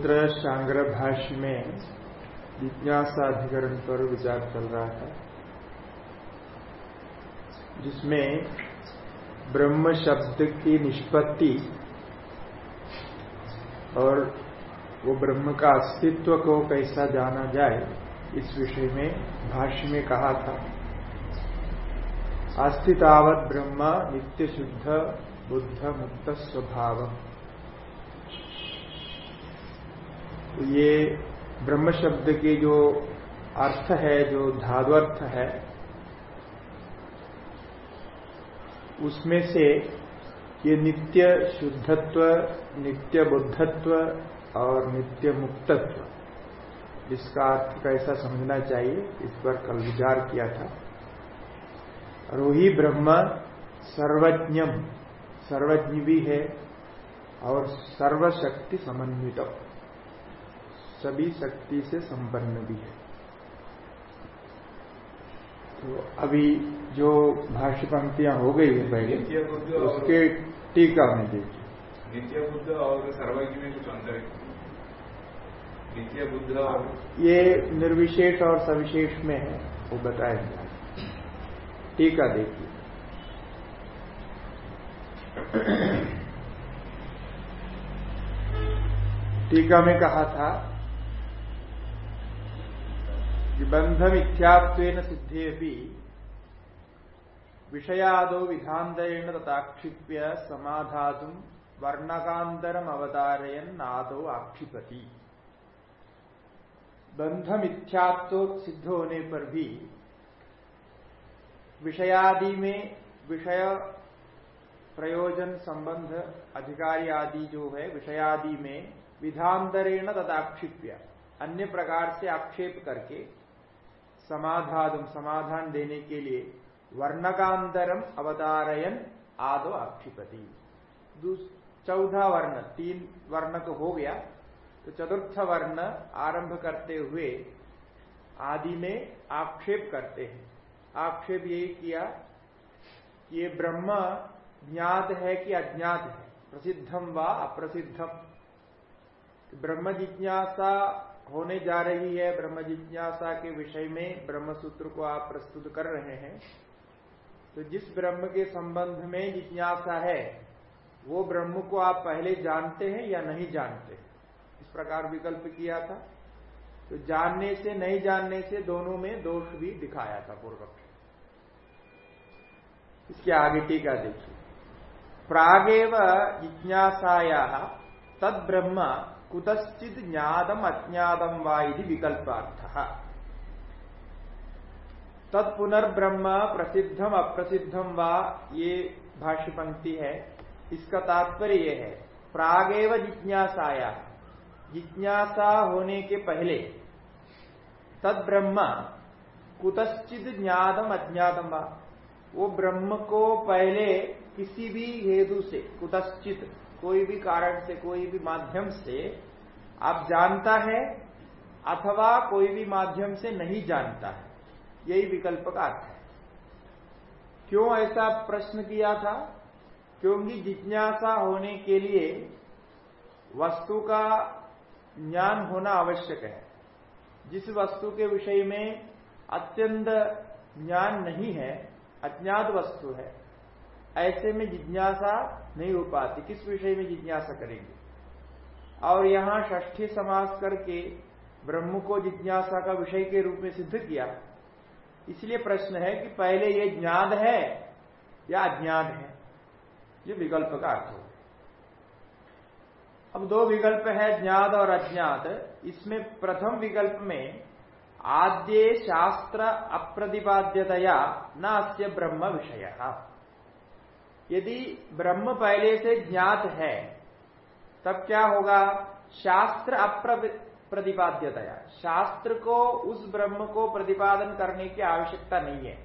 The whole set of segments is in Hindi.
ब्रह्मसूत्र शांग्र भाष्य में जिज्ञासाधिकरण पर विचार चल रहा है जिसमें ब्रह्म शब्द की निष्पत्ति और वो ब्रह्म का अस्तित्व को कैसा जाना जाए, इस विषय में भाष्य में कहा था। अस्तितावत ब्रह्म नित्य शुद्ध बुद्ध मुक्त स्वभाव तो ये ब्रह्म शब्द के जो अर्थ है, जो धाद्वर्थ है, उसमें से ये नित्य शुद्धत्व, नित्य बुद्धत्व और नित्य मुक्तत्व, इसका अर्थ कैसा समझना चाहिए? इस पर कल विचार किया था। रोही ब्रह्म सर्वज्ञम, सर्वज्ञ भी है और सर्वशक्ति समन्वित सभी शक्ति से संपन्न भी है। तो अभी जो भाष्य पंक्तियाँ हो गई है पहले तो उसके टीका में देखिए। नित्य बुद्ध और सर्वज्ञ में कुछ अंतर है? नित्य बुद्ध और ये निर्विशेष और सविशेष में है वो बताएँगे टीका देखिए। टीका में कहा था कि बंध मिथ्यात्वेन सिद्धे भी विषयादो विधान्तरेण तथाक्षिप्य समाधातुम वर्णकांतरम अवतारयन आदो आक्षिपति। बंध मिथ्यात्व सिद्ध होने पर भी विषयादि में विषय प्रयोजन संबंध अधिकारी आदि जो है, विषयादि में विधांतरेण तथाक्षिप्य अन्य प्रकार से आक्षेप करके समाधान समाधान देने के लिए वर्णकांतरम अवतारयन आदो आक्षिपति। चौथा वर्ण, तीन वर्ण तो हो गया। तो चतुर्थ वर्ण आरंभ करते हुए आदि में आक्षेप करते हैं। आक्षेप यही किया कि ये ब्रह्म ज्ञात है कि अज्ञात है? प्रसिद्धम व अप्रसिद्धम ब्रह्म जिज्ञासा होने जा रही है ब्रह्म जिज्ञासा के विषय में ब्रह्म सूत्र को आप प्रस्तुत कर रहे हैं। तो जिस ब्रह्म के संबंध में जिज्ञासा है, वो ब्रह्म को आप पहले जानते हैं या नहीं जानते? इस प्रकार विकल्प किया था। तो जानने से, नहीं जानने से दोनों में दोष भी दिखाया था पूर्व इसके आगे टीका देखिए। प्रागेव जिज्ञासाया तद ब्रह्म कुतश्चित ज्ञातम अज्ञातम वा विकल्पार्थ। तत्पुनर्ब्रह्म प्रसिद्धम अप्रसिद्धम वा ये भाष्य पंक्ति है, इसका तात्पर्य यह है, प्रागेव जिज्ञासाया। जिज्ञासा होने के पहले तद ब्रह्म कुतश्चित ज्ञातम अज्ञातम वा, वो ब्रह्म को पहले किसी भी हेतु से कुतश्चित कोई भी कारण से, कोई भी माध्यम से आप जानता है अथवा कोई भी माध्यम से नहीं जानता है। यही विकल्प का अर्थ है। क्यों ऐसा प्रश्न किया था? क्योंकि जिज्ञासा होने के लिए वस्तु का ज्ञान होना आवश्यक है। जिस वस्तु के विषय में अत्यंत ज्ञान नहीं है, अज्ञात वस्तु है, ऐसे में जिज्ञासा नहीं हो पाती। किस विषय में जिज्ञासा करेंगे? और यहाँ ष्ठी समास करके ब्रह्म को जिज्ञासा का विषय के रूप में सिद्ध किया। इसलिए प्रश्न है कि पहले ये ज्ञात है या अज्ञान है? ये विकल्प का अर्थ हो अब दो विकल्प है ज्ञात और अज्ञात इसमें प्रथम विकल्प में आद्य शास्त्र अप्रतिपाद्यतया न अस्य ब्रह्म विषय। यदि ब्रह्म पहले से ज्ञात है, तब क्या होगा? शास्त्र अप्रतिपाद्यतया शास्त्र को, उस ब्रह्म को प्रतिपादन करने की आवश्यकता नहीं है।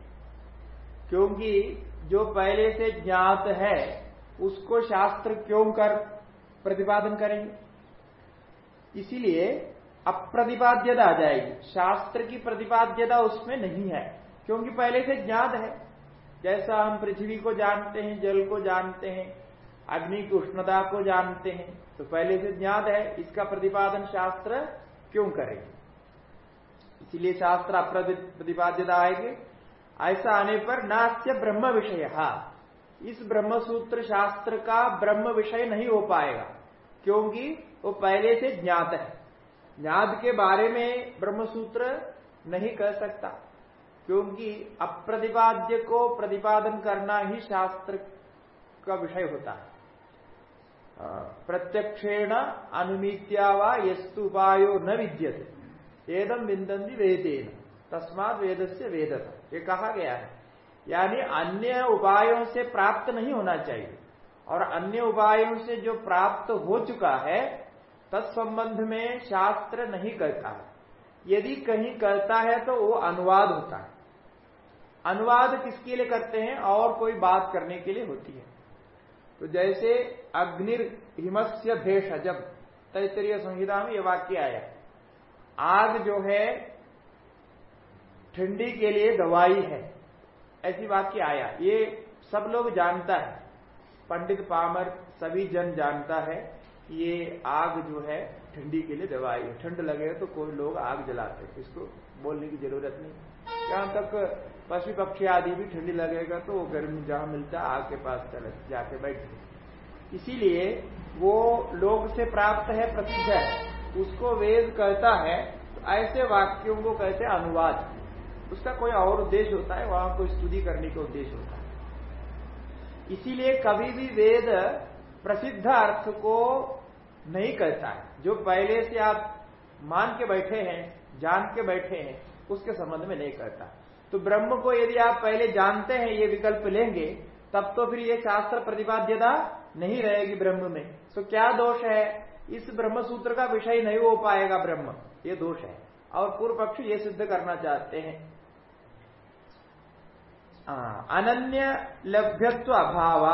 क्योंकि जो पहले से ज्ञात है, उसको शास्त्र क्यों कर प्रतिपादन करेंगे? इसीलिए अप्रतिपाद्यता आ जाएगी। शास्त्र की प्रतिपाद्यता उसमें नहीं है, क्योंकि पहले से ज्ञात है। जैसा हम पृथ्वी को जानते हैं, जल को जानते हैं, अग्नि की उष्णता को जानते हैं तो पहले से ज्ञात है, इसका प्रतिपादन शास्त्र क्यों करेंगे इसीलिए शास्त्र अप्रतिपाद्यता आएगी। ऐसा आने पर नास्य ब्रह्म विषय। इस ब्रह्म सूत्र शास्त्र का ब्रह्म विषय नहीं हो पाएगा, क्योंकि वो पहले से ज्ञात है। ज्ञात के बारे में ब्रह्म सूत्र नहीं कह सकता। क्योंकि अप्रतिपाद्य को प्रतिपादन करना ही शास्त्र का विषय होता है। प्रत्यक्षेण अनुमित्या व यस्तु उपायो न विद्यते। एदम विंदी वेदेन। तस्मात वेद। से वेदत ये कहा गया है। यानी अन्य उपायों से प्राप्त नहीं होना चाहिए। और अन्य उपायों से जो प्राप्त हो चुका है, तत्संबंध में शास्त्र नहीं करता। है यदि कहीं करता है तो वो अनुवाद होता है। अनुवाद किसके लिए करते हैं और कोई बात करने के लिए होती है। तो जैसे अग्निर हिमस्य भेष जब तैतरीय संहिता में यह वाक्य आया। आग जो है, ठंडी के लिए दवाई है। ऐसी वाक्य आया। ये सब लोग जानता है। पंडित पामर, सभी जन जानता है कि ये आग जो है, ठंडी के लिए दवाई है। ठंड लगे तो कोई लोग आग जलाते हैं। इसको बोलने की ज़रूरत नहीं। यहाँ तक पशु पक्षी आदि भी ठंडी लगेगा तो वो गर्मी जहाँ मिलता है आग के पास चले, जाके बैठते इसीलिए वो लोग से प्राप्त है प्रसिद्ध है उसको वेद कहता है तो ऐसे वाक्यों को कहते अनुवाद। उसका कोई और उद्देश्य होता है, वहाँ कोई स्तुति करने का उद्देश्य होता है। इसीलिए कभी भी वेद प्रसिद्ध अर्थ को नहीं कहता है। जो पहले से आप मान के बैठे हैं, जान के बैठे हैं, उसके संबंध में नहीं कहता। तो ब्रह्म को यदि आप पहले जानते हैं, ये विकल्प लेंगे, तब तो फिर ये शास्त्र प्रतिपाद्यता नहीं रहेगी ब्रह्म में। तो क्या दोष है? इस ब्रह्म सूत्र का विषय नहीं हो पाएगा ब्रह्म। ये दोष है। और पूर्व पक्ष ये सिद्ध करना चाहते हैं। अनन्य लभ्यत्व अभाव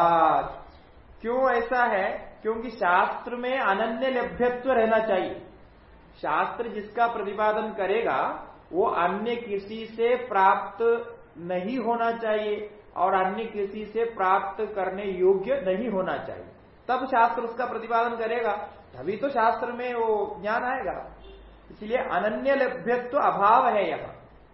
क्यों ऐसा है? क्योंकि शास्त्र में अनन्य लभ्यत्व रहना चाहिए। शास्त्र जिसका प्रतिपादन करेगा वो अन्य किसी से प्राप्त नहीं होना चाहिए और अन्य किसी से प्राप्त करने योग्य नहीं होना चाहिए। तब शास्त्र उसका प्रतिपादन करेगा। तभी तो शास्त्र में वो ज्ञान आएगा। इसलिए अनन्य लभ्यत्व अभाव है यह।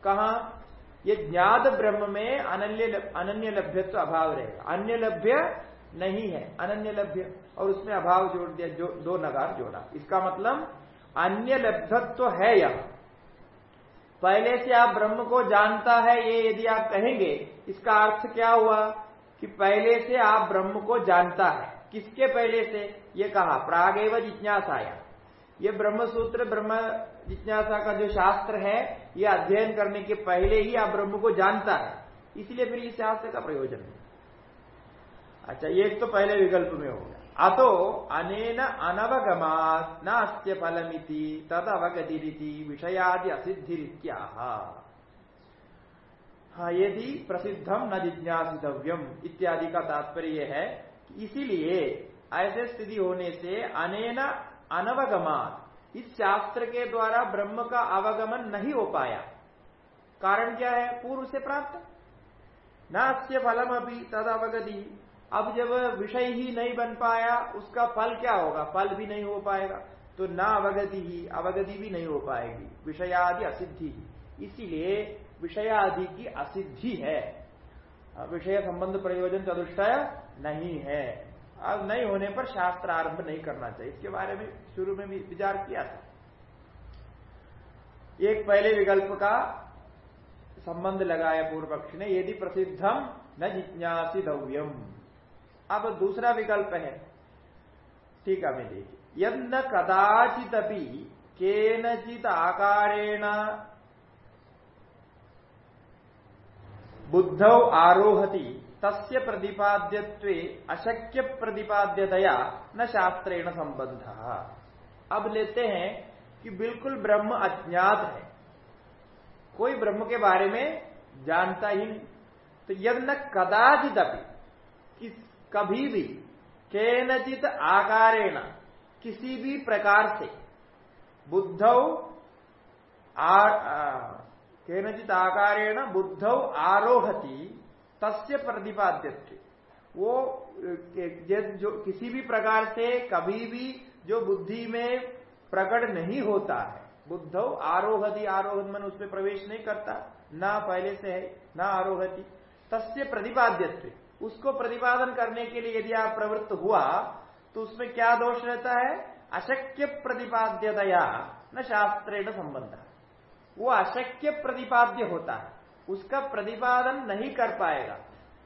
कहा? ये ज्ञात ब्रह्म में अनन्य अनन्य लभ्यत्व अभाव रहेगा। अन्य लभ्य नहीं है। अनन्य लभ्य। और उसमें अभाव जोड़ दिया, जो, दो नगार जोड़ा। इसका मतलब अन्य लभ्यत्व है यह। पहले से आप ब्रह्म को जानता है, ये यदि आप कहेंगे, इसका अर्थ क्या हुआ? कि पहले से आप ब्रह्म को जानता है। किसके पहले से? ये कहा, प्रागेव जिज्ञासाया। ये ब्रह्म सूत्र ब्रह्म जिज्ञासा का जो शास्त्र है, ये अध्ययन करने के पहले ही आप ब्रह्म को जानता है। इसलिए फिर इस शास्त्र का प्रयोजन है। अच्छा ये तो पहले विकल्प में हो गया। अतो अनेन अनवगमात न अस्य फलमिति तद अवगतिरिति विषयादि असिद्धिरित्या हाँ यदि प्रसिद्धम न जिज्ञासितव्यम इत्यादि का तात्पर्य है इसीलिए ऐसे स्थिति होने से अनेन अनवगमात इस शास्त्र के द्वारा ब्रह्म का अवगमन नहीं हो पाया। कारण क्या है? पूर्व से प्राप्त। न अस्य फलम अभी तद अवगति अब जब विषय ही नहीं बन पाया, उसका फल क्या होगा? फल भी नहीं हो पाएगा। तो ना अवगति ही, अवगति भी नहीं हो पाएगी। विषयादि असिद्धि ही। इसीलिए विषयादि की असिद्धि है। विषय संबंध प्रयोजन चतुष्टय नहीं है। अब नहीं होने पर शास्त्र आरंभ नहीं करना चाहिए। इसके बारे में शुरू में भी विचार किया था। एक पहले विकल्प का संबंध लगाया पूर्व पक्ष ने। यदि प्रसिद्धम न जिज्ञासितव्यम अब दूसरा विकल्प है। ठीक है मैं देखिए यद न कदाचित अभी केनचित आकारेण बुद्धौ आरोहति, तस्य प्रतिपाद्यत्वे अशक्य प्रतिपाद्यतया न शास्त्रेण संबंध अब लेते हैं कि बिल्कुल ब्रह्म अज्ञात है। कोई ब्रह्म के बारे में जानता ही नहीं। तो यद न कदाचित अभी कभी भी केनचित आकारेण किसी भी प्रकार से बुद्धौ केनचित आकारेण बुद्धौ आरोहति, तस्य प्रतिपाद्य वो जो किसी भी प्रकार से कभी भी जो बुद्धि में प्रकट नहीं होता है, बुद्धौ आरोहति, आरोहत मन उसमें प्रवेश नहीं करता, ना पहले से है, ना आरोहति, तस्य प्रतिपाद्यत्व। उसको प्रतिपादन करने के लिए यदि आप प्रवृत्त हुआ तो उसमें क्या दोष रहता है? अशक्य प्रतिपाद्यतया, न शास्त्रेण संबंध। वो अशक्य प्रतिपाद्य होता है। उसका प्रतिपादन नहीं कर पाएगा,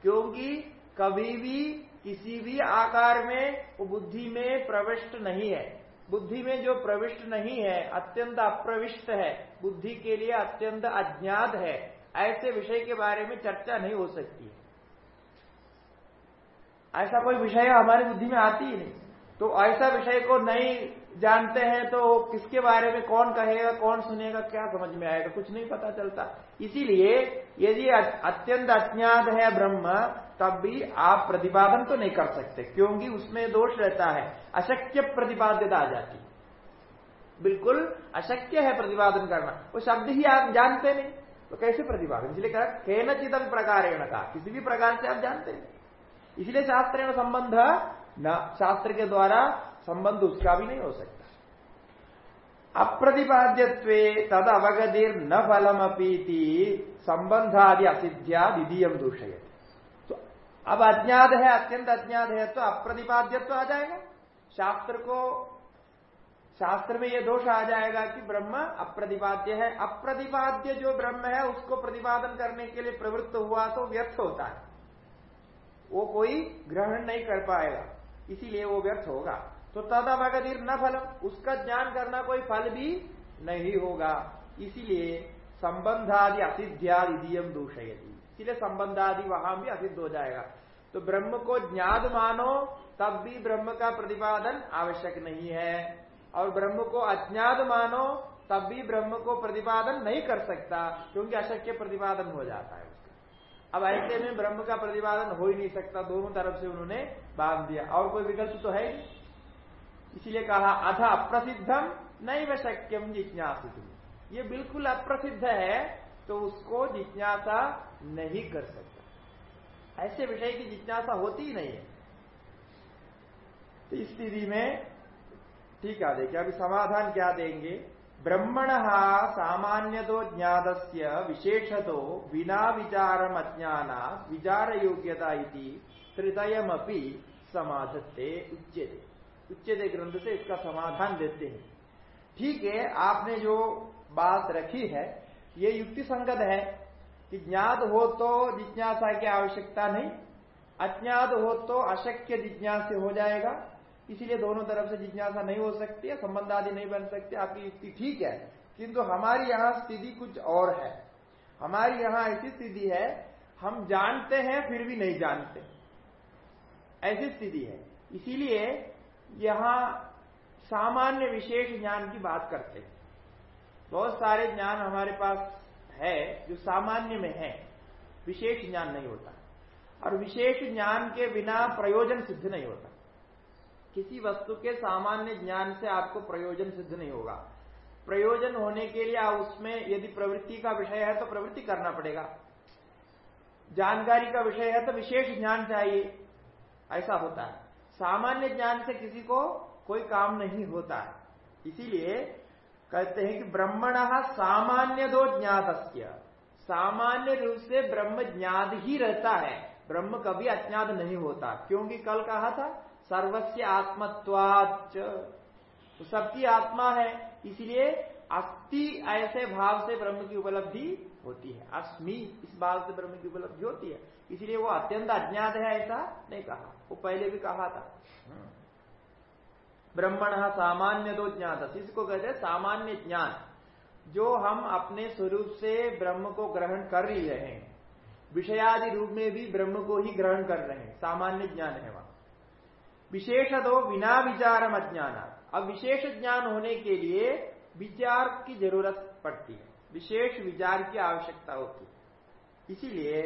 क्योंकि कभी भी किसी भी आकार में वो बुद्धि में प्रविष्ट नहीं है। बुद्धि में जो प्रविष्ट नहीं है, अत्यंत अप्रविष्ट है, बुद्धि के लिए अत्यंत अज्ञात है, ऐसे विषय के बारे में चर्चा नहीं हो सकती है। ऐसा कोई विषय हमारी बुद्धि में आती ही नहीं। तो ऐसा विषय को नहीं जानते हैं तो किसके बारे में कौन कहेगा, कौन सुनेगा, क्या समझ में आएगा? कुछ नहीं पता चलता। इसीलिए यदि अत्यंत अज्ञात है ब्रह्म, तब भी आप प्रतिपादन तो नहीं कर सकते, क्योंकि उसमें दोष रहता है। अशक्य प्रतिपाद्यता आ जाती। बिल्कुल अशक्य है प्रतिपादन करना। वो शब्द ही आप जानते नहीं। तो कैसे प्रतिपादन? इसलिए कहा खेन चिदम प्रकार किसी भी प्रकार से आप जानते नहीं। इसलिए शास्त्र संबंध, न, शास्त्र के द्वारा संबंध उसका भी नहीं हो सकता। अप्रतिपाद्य तद अवगतिर न फलम अपीति संबंधादि असिद्ध्या द्वितीयम दूषय तो अब अज्ञात है, अत्यंत अज्ञात है तो अप्रतिपाद्यत्व आ जाएगा। शास्त्र को, शास्त्र में यह दोष आ जाएगा कि ब्रह्म अप्रतिपाद्य है। अप्रतिपाद्य जो ब्रह्म है, उसको प्रतिपादन करने के लिए प्रवृत्त हुआ तो व्यर्थ होता है। वो कोई ग्रहण नहीं कर पाएगा, इसीलिए वो व्यर्थ होगा। तो तद अवगतिर न फलम, उसका ज्ञान करना कोई फल भी नहीं होगा। इसीलिए संबंधादि असिद्ध्यादियम दूषयती। इसीलिए संबंधादि वहाँ भी असिद्ध हो जाएगा। तो ब्रह्म को ज्ञात मानो, तब भी ब्रह्म का प्रतिपादन आवश्यक नहीं है। और ब्रह्म को अज्ञात मानो, तब भी ब्रह्म को प्रतिपादन नहीं कर सकता, क्योंकि अशक्य प्रतिपादन हो जाता है। अब ऐसे में ब्रह्म का प्रतिपादन हो ही नहीं सकता, दोनों तरफ़ से उन्होंने बाँध दिया। और कोई विकल्प तो है नहीं। इसीलिए कहा, अथ अप्रसिद्धम नहीं व शक्यम ये बिल्कुल अप्रसिद्ध है तो उसको जिज्ञासा नहीं कर सकता। ऐसे विषय की जिज्ञासा होती ही नहीं है। तो इस स्थिति में, ठीक है, देखिए, अभी समाधान क्या देंगे? ब्रह्मण सामान्य तो ज्ञात विशेषतो बिना विचारम अज्ञान विचार योग्यता तृतयमपि समाधत्ते उच्चते उच्चते ग्रंथ से इसका समाधान देते हैं। ठीक है, आपने जो बात रखी है, ये युक्ति संगत है कि ज्ञात हो तो जिज्ञासा की आवश्यकता नहीं, अज्ञात हो तो अशक्य जिज्ञास हो जाएगा इसीलिए दोनों तरफ़ से जिज्ञासा नहीं हो सकती है, संबंध आदि नहीं बन सकते, आपकी युक्ति ठीक है। किंतु हमारी यहाँ स्थिति कुछ और है। हमारी यहाँ ऐसी स्थिति है, हम जानते हैं, फिर भी नहीं जानते। ऐसी स्थिति है। इसीलिए यहाँ सामान्य विशेष ज्ञान की बात करते हैं। बहुत सारे ज्ञान हमारे पास है, जो सामान्य में है। विशेष ज्ञान नहीं होता। और विशेष ज्ञान के बिना प्रयोजन सिद्ध नहीं होता। किसी वस्तु के सामान्य ज्ञान से आपको प्रयोजन सिद्ध नहीं होगा। प्रयोजन होने के लिए उसमें यदि प्रवृत्ति का विषय है तो प्रवृत्ति करना पड़ेगा। जानकारी का विषय है तो विशेष ज्ञान चाहिए। ऐसा होता है। सामान्य ज्ञान से किसी को कोई काम नहीं होता है। इसीलिए कहते हैं कि ब्रह्मण सामान्य दो ज्ञात सामान्य रूप से ब्रह्म ज्ञात ही रहता है। ब्रह्म कभी अज्ञात नहीं होता। क्योंकि कल कहा था सर्वस्य आत्मत्वाच तो सबकी आत्मा है, इसलिए अस्थि ऐसे भाव से ब्रह्म की उपलब्धि होती है। अस्मि इस भाव से ब्रह्म की उपलब्धि होती है। इसलिए वो अत्यंत अज्ञात है, ऐसा नहीं कहा। वो पहले भी कहा था। ब्रह्मण सामान्य दो ज्ञात इसको कहते हैं? सामान्य ज्ञान। जो हम अपने स्वरूप से ब्रह्म को ग्रहण कर ही रहे हैं, विषयादि रूप में भी ब्रह्म को ही ग्रहण कर रहे हैं। सामान्य ज्ञान है वहाँ। विशेष दो बिना विचारम अज्ञान अब विशेष ज्ञान होने के लिए विचार की ज़रूरत पड़ती है। विशेष विचार की आवश्यकता होती है। इसीलिए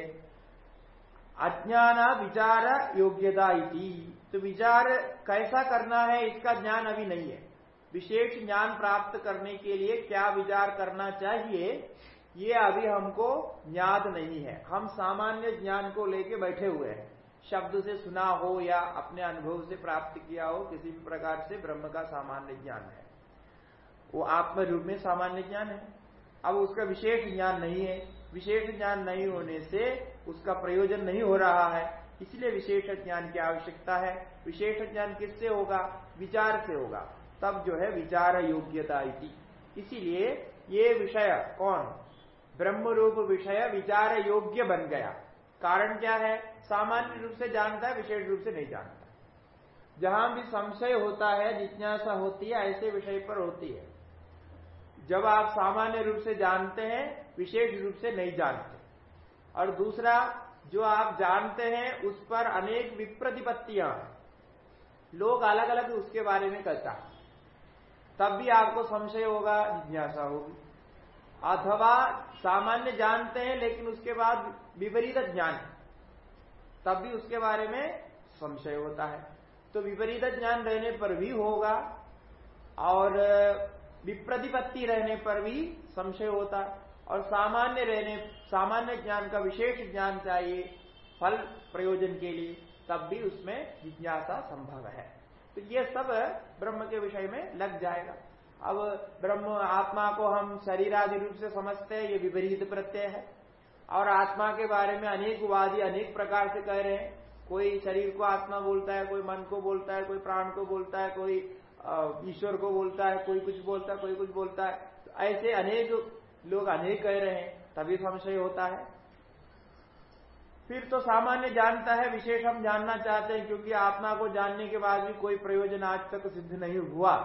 अज्ञान विचार योग्यता तो विचार कैसा करना है, इसका ज्ञान अभी नहीं है। विशेष ज्ञान प्राप्त करने के लिए क्या विचार करना चाहिए, ये अभी हमको ज्ञात नहीं है। हम सामान्य ज्ञान को लेके बैठे हुए हैं। शब्द से सुना हो या अपने अनुभव से प्राप्त किया हो, किसी भी प्रकार से ब्रह्म का सामान्य ज्ञान है। वो आत्म रूप में सामान्य ज्ञान है। अब उसका विशेष ज्ञान नहीं है। विशेष ज्ञान नहीं होने से उसका प्रयोजन नहीं हो रहा है। इसलिए विशेष ज्ञान की आवश्यकता है। विशेष ज्ञान किससे होगा? विचार से होगा। तब जो है विचार योग्यता इसीलिए ये विषय कौन? ब्रह्म रूप विषय विचार योग्य बन गया। कारण क्या है? सामान्य रूप से जानता है, विशेष रूप से नहीं जानता। जहाँ भी संशय होता है, जिज्ञासा होती है, ऐसे विषय पर होती है। जब आप सामान्य रूप से जानते हैं, विशेष रूप से नहीं जानते। और दूसरा, जो आप जानते हैं, उस पर अनेक विप्रतिपत्तियाँ लोग अलग अलग उसके बारे में कहता है। तब भी आपको संशय होगा, जिज्ञासा होगी। अथवा सामान्य जानते हैं, लेकिन उसके बाद विपरीत ज्ञान तब भी उसके बारे में संशय होता है। तो विपरीत ज्ञान रहने पर भी होगा और विप्रतिपत्ति रहने पर भी संशय होता है। और सामान्य रहने, सामान्य ज्ञान का विशेष ज्ञान चाहिए फल प्रयोजन के लिए, तब भी उसमें जिज्ञासा संभव है। तो ये सब ब्रह्म के विषय में लग जाएगा। अब ब्रह्म आत्मा को हम शरीर आदि रूप से समझते हैं, ये विपरीत प्रत्यय है। और आत्मा के बारे में अनेक उपाधि अनेक प्रकार से कह रहे हैं। कोई शरीर को आत्मा बोलता है, कोई मन को बोलता है, कोई प्राण को बोलता है, कोई ईश्वर को बोलता है, कोई कुछ बोलता है, कोई कुछ बोलता है। तो ऐसे अनेक लोग अनेक कह रहे हैं, तभी संशय होता है। फिर तो सामान्य जानता है, विशेष हम जानना चाहते हैं, क्योंकि आत्मा को जानने के बाद भी कोई प्रयोजन आज तक सिद्ध नहीं हुआ।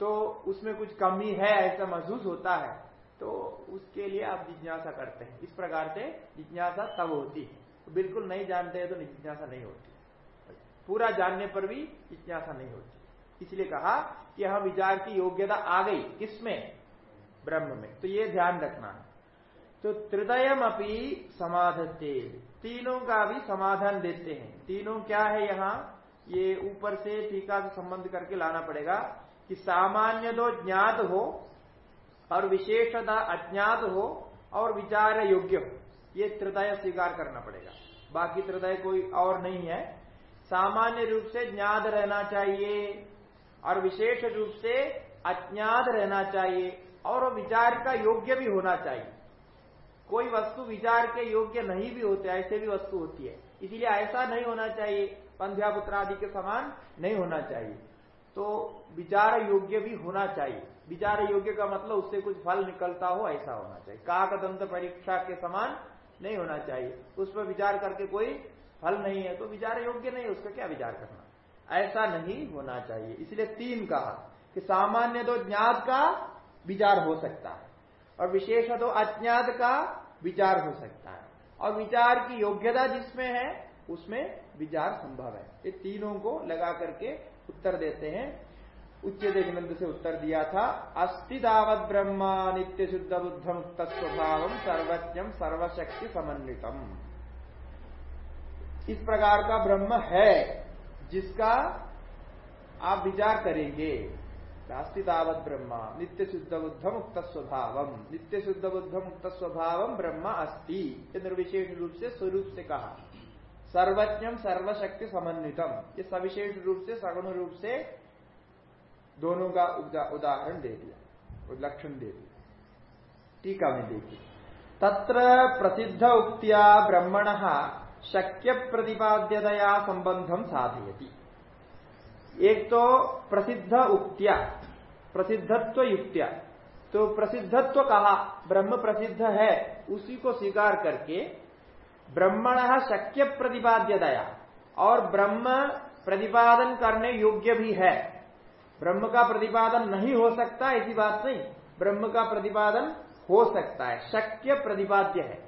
तो उसमें कुछ कमी है, ऐसा महसूस होता है। तो उसके लिए आप जिज्ञासा करते हैं। इस प्रकार से जिज्ञासा तब होती है। तो बिल्कुल नहीं जानते हैं तो जिज्ञासा नहीं होती। पूरा जानने पर भी जिज्ञासा नहीं होती। इसलिए कहा कि हम विचार की योग्यता आ गई किसमें? ब्रह्म में। तो ये ध्यान रखना है। तो त्रिदयम अपनी समाधते तीनों का भी समाधान देते हैं। तीनों क्या है यहाँ? ये ऊपर से टीका से संबंध करके लाना पड़ेगा कि सामान्य तो ज्ञात हो और विशेषता अज्ञात हो और विचार योग्य हो, ये त्रिदय स्वीकार करना पड़ेगा। बाकी त्रिदय कोई और नहीं है। सामान्य रूप से ज्ञात रहना चाहिए और विशेष रूप से अज्ञात रहना चाहिए और विचार का योग्य भी होना चाहिए। कोई वस्तु विचार के योग्य नहीं भी होते, ऐसे भी वस्तु होती है। इसीलिए ऐसा नहीं होना चाहिए। पंध्यापुत्र आदि के समान नहीं होना चाहिए। तो विचार योग्य भी होना चाहिए। विचार योग्य का मतलब उससे कुछ फल निकलता हो, ऐसा होना चाहिए। काक दंत परीक्षा के समान नहीं होना चाहिए। उस पर विचार करके कोई फल नहीं है तो विचार योग्य नहीं है, उसका क्या विचार करना? ऐसा नहीं होना चाहिए। इसलिए तीन कहा कि सामान्य तो ज्ञात का विचार हो सकता है, और विशेष तो अज्ञात का विचार हो सकता है। और विचार की योग्यता जिसमें है, उसमें विचार संभव है। ये तीनों को लगा करके उत्तर देते हैं। उच्च ग्रंथ से उत्तर दिया था अस्थि दावत ब्रह्मा नित्य शुद्ध बुद्ध मुक्त स्वभाव सर्वज्ञम सर्वशक्ति समन्वितम इस प्रकार का ब्रह्म है, जिसका आप विचार करेंगे। नास्तितावत ब्रह्म नित्य शुद्ध बुद्ध मुक्त स्वभाव नित्य शुद्ध बुद्ध मुक्त स्वभाव ब्रह्म अस्ति निर्विशेष रूप से स्वरूप से कहा। सर्वज्ञम सर्वशक्ति समन्वितम ये सविशेष रूप से, सगुण रूप से दोनों का उदाहरण दे दिया लक्षण दे दिया, टीका में देखिए तत्र प्रसिद्ध उक्तिया ब्रह्मण शक्य प्रतिपाद्यतया संबंधम साधयती। एक तो प्रसिद्ध उक्तिया, प्रसिद्धत्व युक्तिया तो प्रसिद्धत्व कहा, ब्रह्म प्रसिद्ध है, उसी को स्वीकार करके ब्रह्मण शक्य प्रतिपाद्यतया, और ब्रह्म प्रतिपादन करने योग्य भी है। ब्रह्म का प्रतिपादन नहीं हो सकता, ऐसी बात नहीं। ब्रह्म का प्रतिपादन हो सकता है। शक्य प्रतिपाद्य है।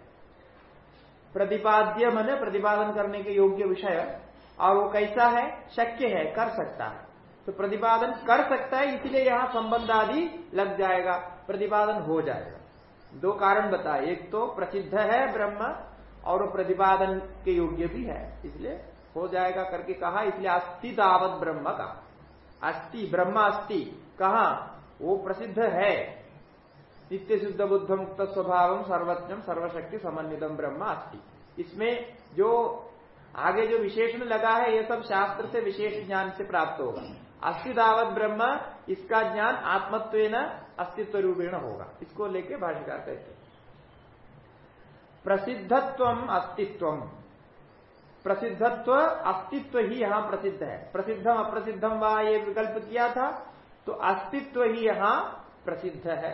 प्रतिपाद्य मन प्रतिपादन करने के योग्य विषय। और वो कैसा है? शक्य है, कर सकता है। तो प्रतिपादन कर सकता है, इसलिए यहाँ संबंध आदि लग जाएगा। प्रतिपादन हो जाएगा। दो कारण बताए। एक तो प्रसिद्ध है ब्रह्म, और वो प्रतिपादन के योग्य भी है। इसलिए हो जाएगा करके कहा, इसलिए अस्थि दावत ब्रह्म का। अस्थि ब्रह्म अस्थि कहा? वो प्रसिद्ध है। नित्य शुद्ध बुद्ध मुक्त स्वभाव सर्वज्ञम सर्वशक्ति समन्वितम ब्रह्म अस्थि इसमें जो आगे जो विशेषण लगा है, ये सब शास्त्र से विशेष ज्ञान से प्राप्त होगा। अस्थि दावत ब्रह्म, इसका ज्ञान आत्मत्व अस्तित्व रूपेण होगा। इसको लेके भाषिका कहते प्रसिद्धत्व अस्तित्व प्रसिद्धत्व अस्तित्व ही यहाँ प्रसिद्ध है। प्रसिद्धम, अप्रसिद्धम व ये विकल्प किया था तो अस्तित्व ही यहाँ प्रसिद्ध है।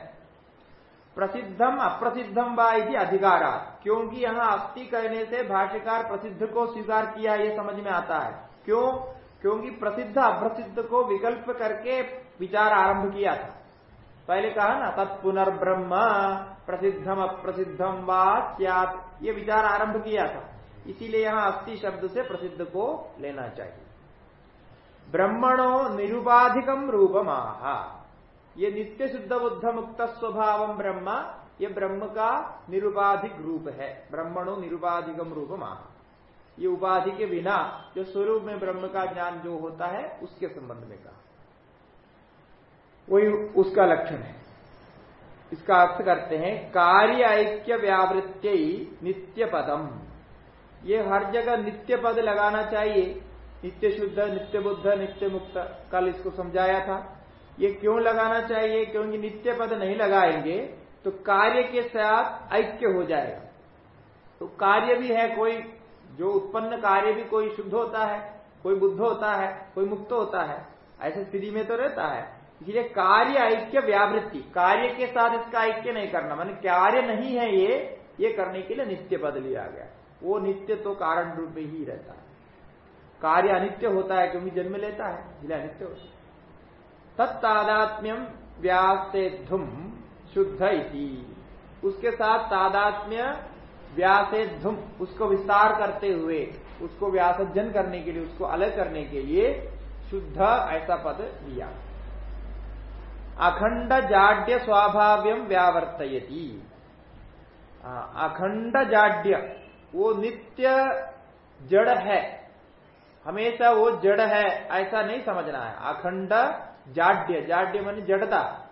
प्रसिद्धम, अप्रसिद्धम व यदि अधिकारा क्योंकि यहाँ अस्थि कहने से भाष्यकार प्रसिद्ध को स्वीकार किया, ये समझ में आता है। क्यों? क्योंकि प्रसिद्ध, अप्रसिद्ध को विकल्प करके विचार आरंभ किया था। पहले कहा ना, तत्पुनर्ब्रह्म, प्रसिद्धम, अप्रसिद्धम वा ये विचार आरंभ किया था। इसीलिए यहाँ अस्थि शब्द से प्रसिद्ध को लेना चाहिए। ब्रह्मणो निरुपाधिकम रूपम आहा ये नित्य शुद्ध बुद्ध मुक्त स्वभाव ब्रह्म, ये ब्रह्म का निरुपाधिक रूप है। ब्रह्मणो निरुपाधिकम रूपम आहा ये उपाधि के बिना जो स्वरूप में ब्रह्म का ज्ञान जो होता है, उसके संबंध में कहा। वही उसका लक्षण है। इसका अर्थ करते हैं, कार्य ऐक्य व्यावृत्य नित्य पदम ये हर जगह नित्य पद लगाना चाहिए। नित्य शुद्ध, नित्य बुद्ध, नित्य मुक्त। कल इसको समझाया था। ये क्यों लगाना चाहिए? क्योंकि नित्य पद नहीं लगाएँगे तो कार्य के साथ ऐक्य हो जाएगा। तो कार्य भी है कोई, जो उत्पन्न कार्य भी कोई शुद्ध होता है, कोई बुद्ध होता है, कोई मुक्त होता है, ऐसे स्थिति में तो रहता है। इसलिए कार्य ऐक्य व्यावृत्ति, कार्य के साथ इसका ऐक्य नहीं करना। मान कार्य नहीं है ये ये करने के लिए नित्य पद लिया गया। वो नित्य तो कारण रूप में ही रहता है। कार्य अनित्य होता है क्योंकि जन्म लेता है, इसलिए अनित्य होता है। तत्तादात्म्यम व्यासेधुम शुद्ध इति। उसके साथ तादात्म्य व्यासेधुम उसको विस्तार करते हुए, उसको व्यासजन करने के लिए, उसको अलग करने के लिए शुद्ध ऐसा पद लिया। अखंड जाड्य स्वाभाव्यम व्यावर्तयती। अखंड जाड्य वो नित्य जड़ है। हमेशा वो जड़ है, ऐसा नहीं समझना है। अखंड जाड्य जाड्य मान जड़ता।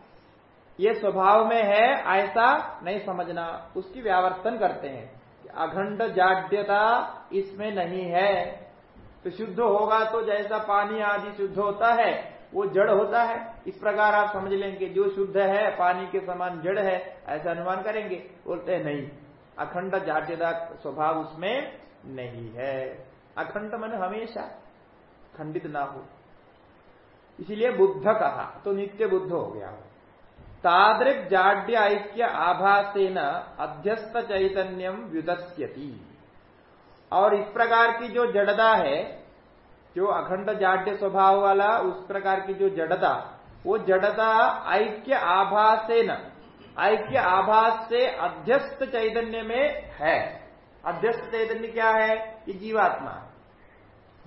ये स्वभाव में है, ऐसा नहीं समझना। उसकी व्यावर्तन करते हैं अखंड जाड्यता इसमें नहीं है। तो शुद्ध होगा तो जैसा पानी आदि शुद्ध होता है, वो जड़ होता है। इस प्रकार आप समझ लेंगे, जो शुद्ध है, पानी के समान जड़ है, ऐसा अनुमान करेंगे। बोलते हैं, नहीं। अखंड जाट्यता स्वभाव उसमें नहीं है। अखंड मन हमेशा खंडित ना हो। इसीलिए बुद्ध कहा तो नित्य बुद्ध हो गया। हो तादृक जाड्य ऐक्य आभासेन अध्यस्त चैतन्यम व्युदस्यति। और इस प्रकार की जो जड़ता है, जो अखंड जाड्य स्वभाव वाला, उस प्रकार की जो जड़ता, वो जड़ता ऐक्य आभासेन ऐक्य आभास से अध्यस्त चैतन्य में है। अध्यस्त चैतन्य क्या है? कि जीवात्मा।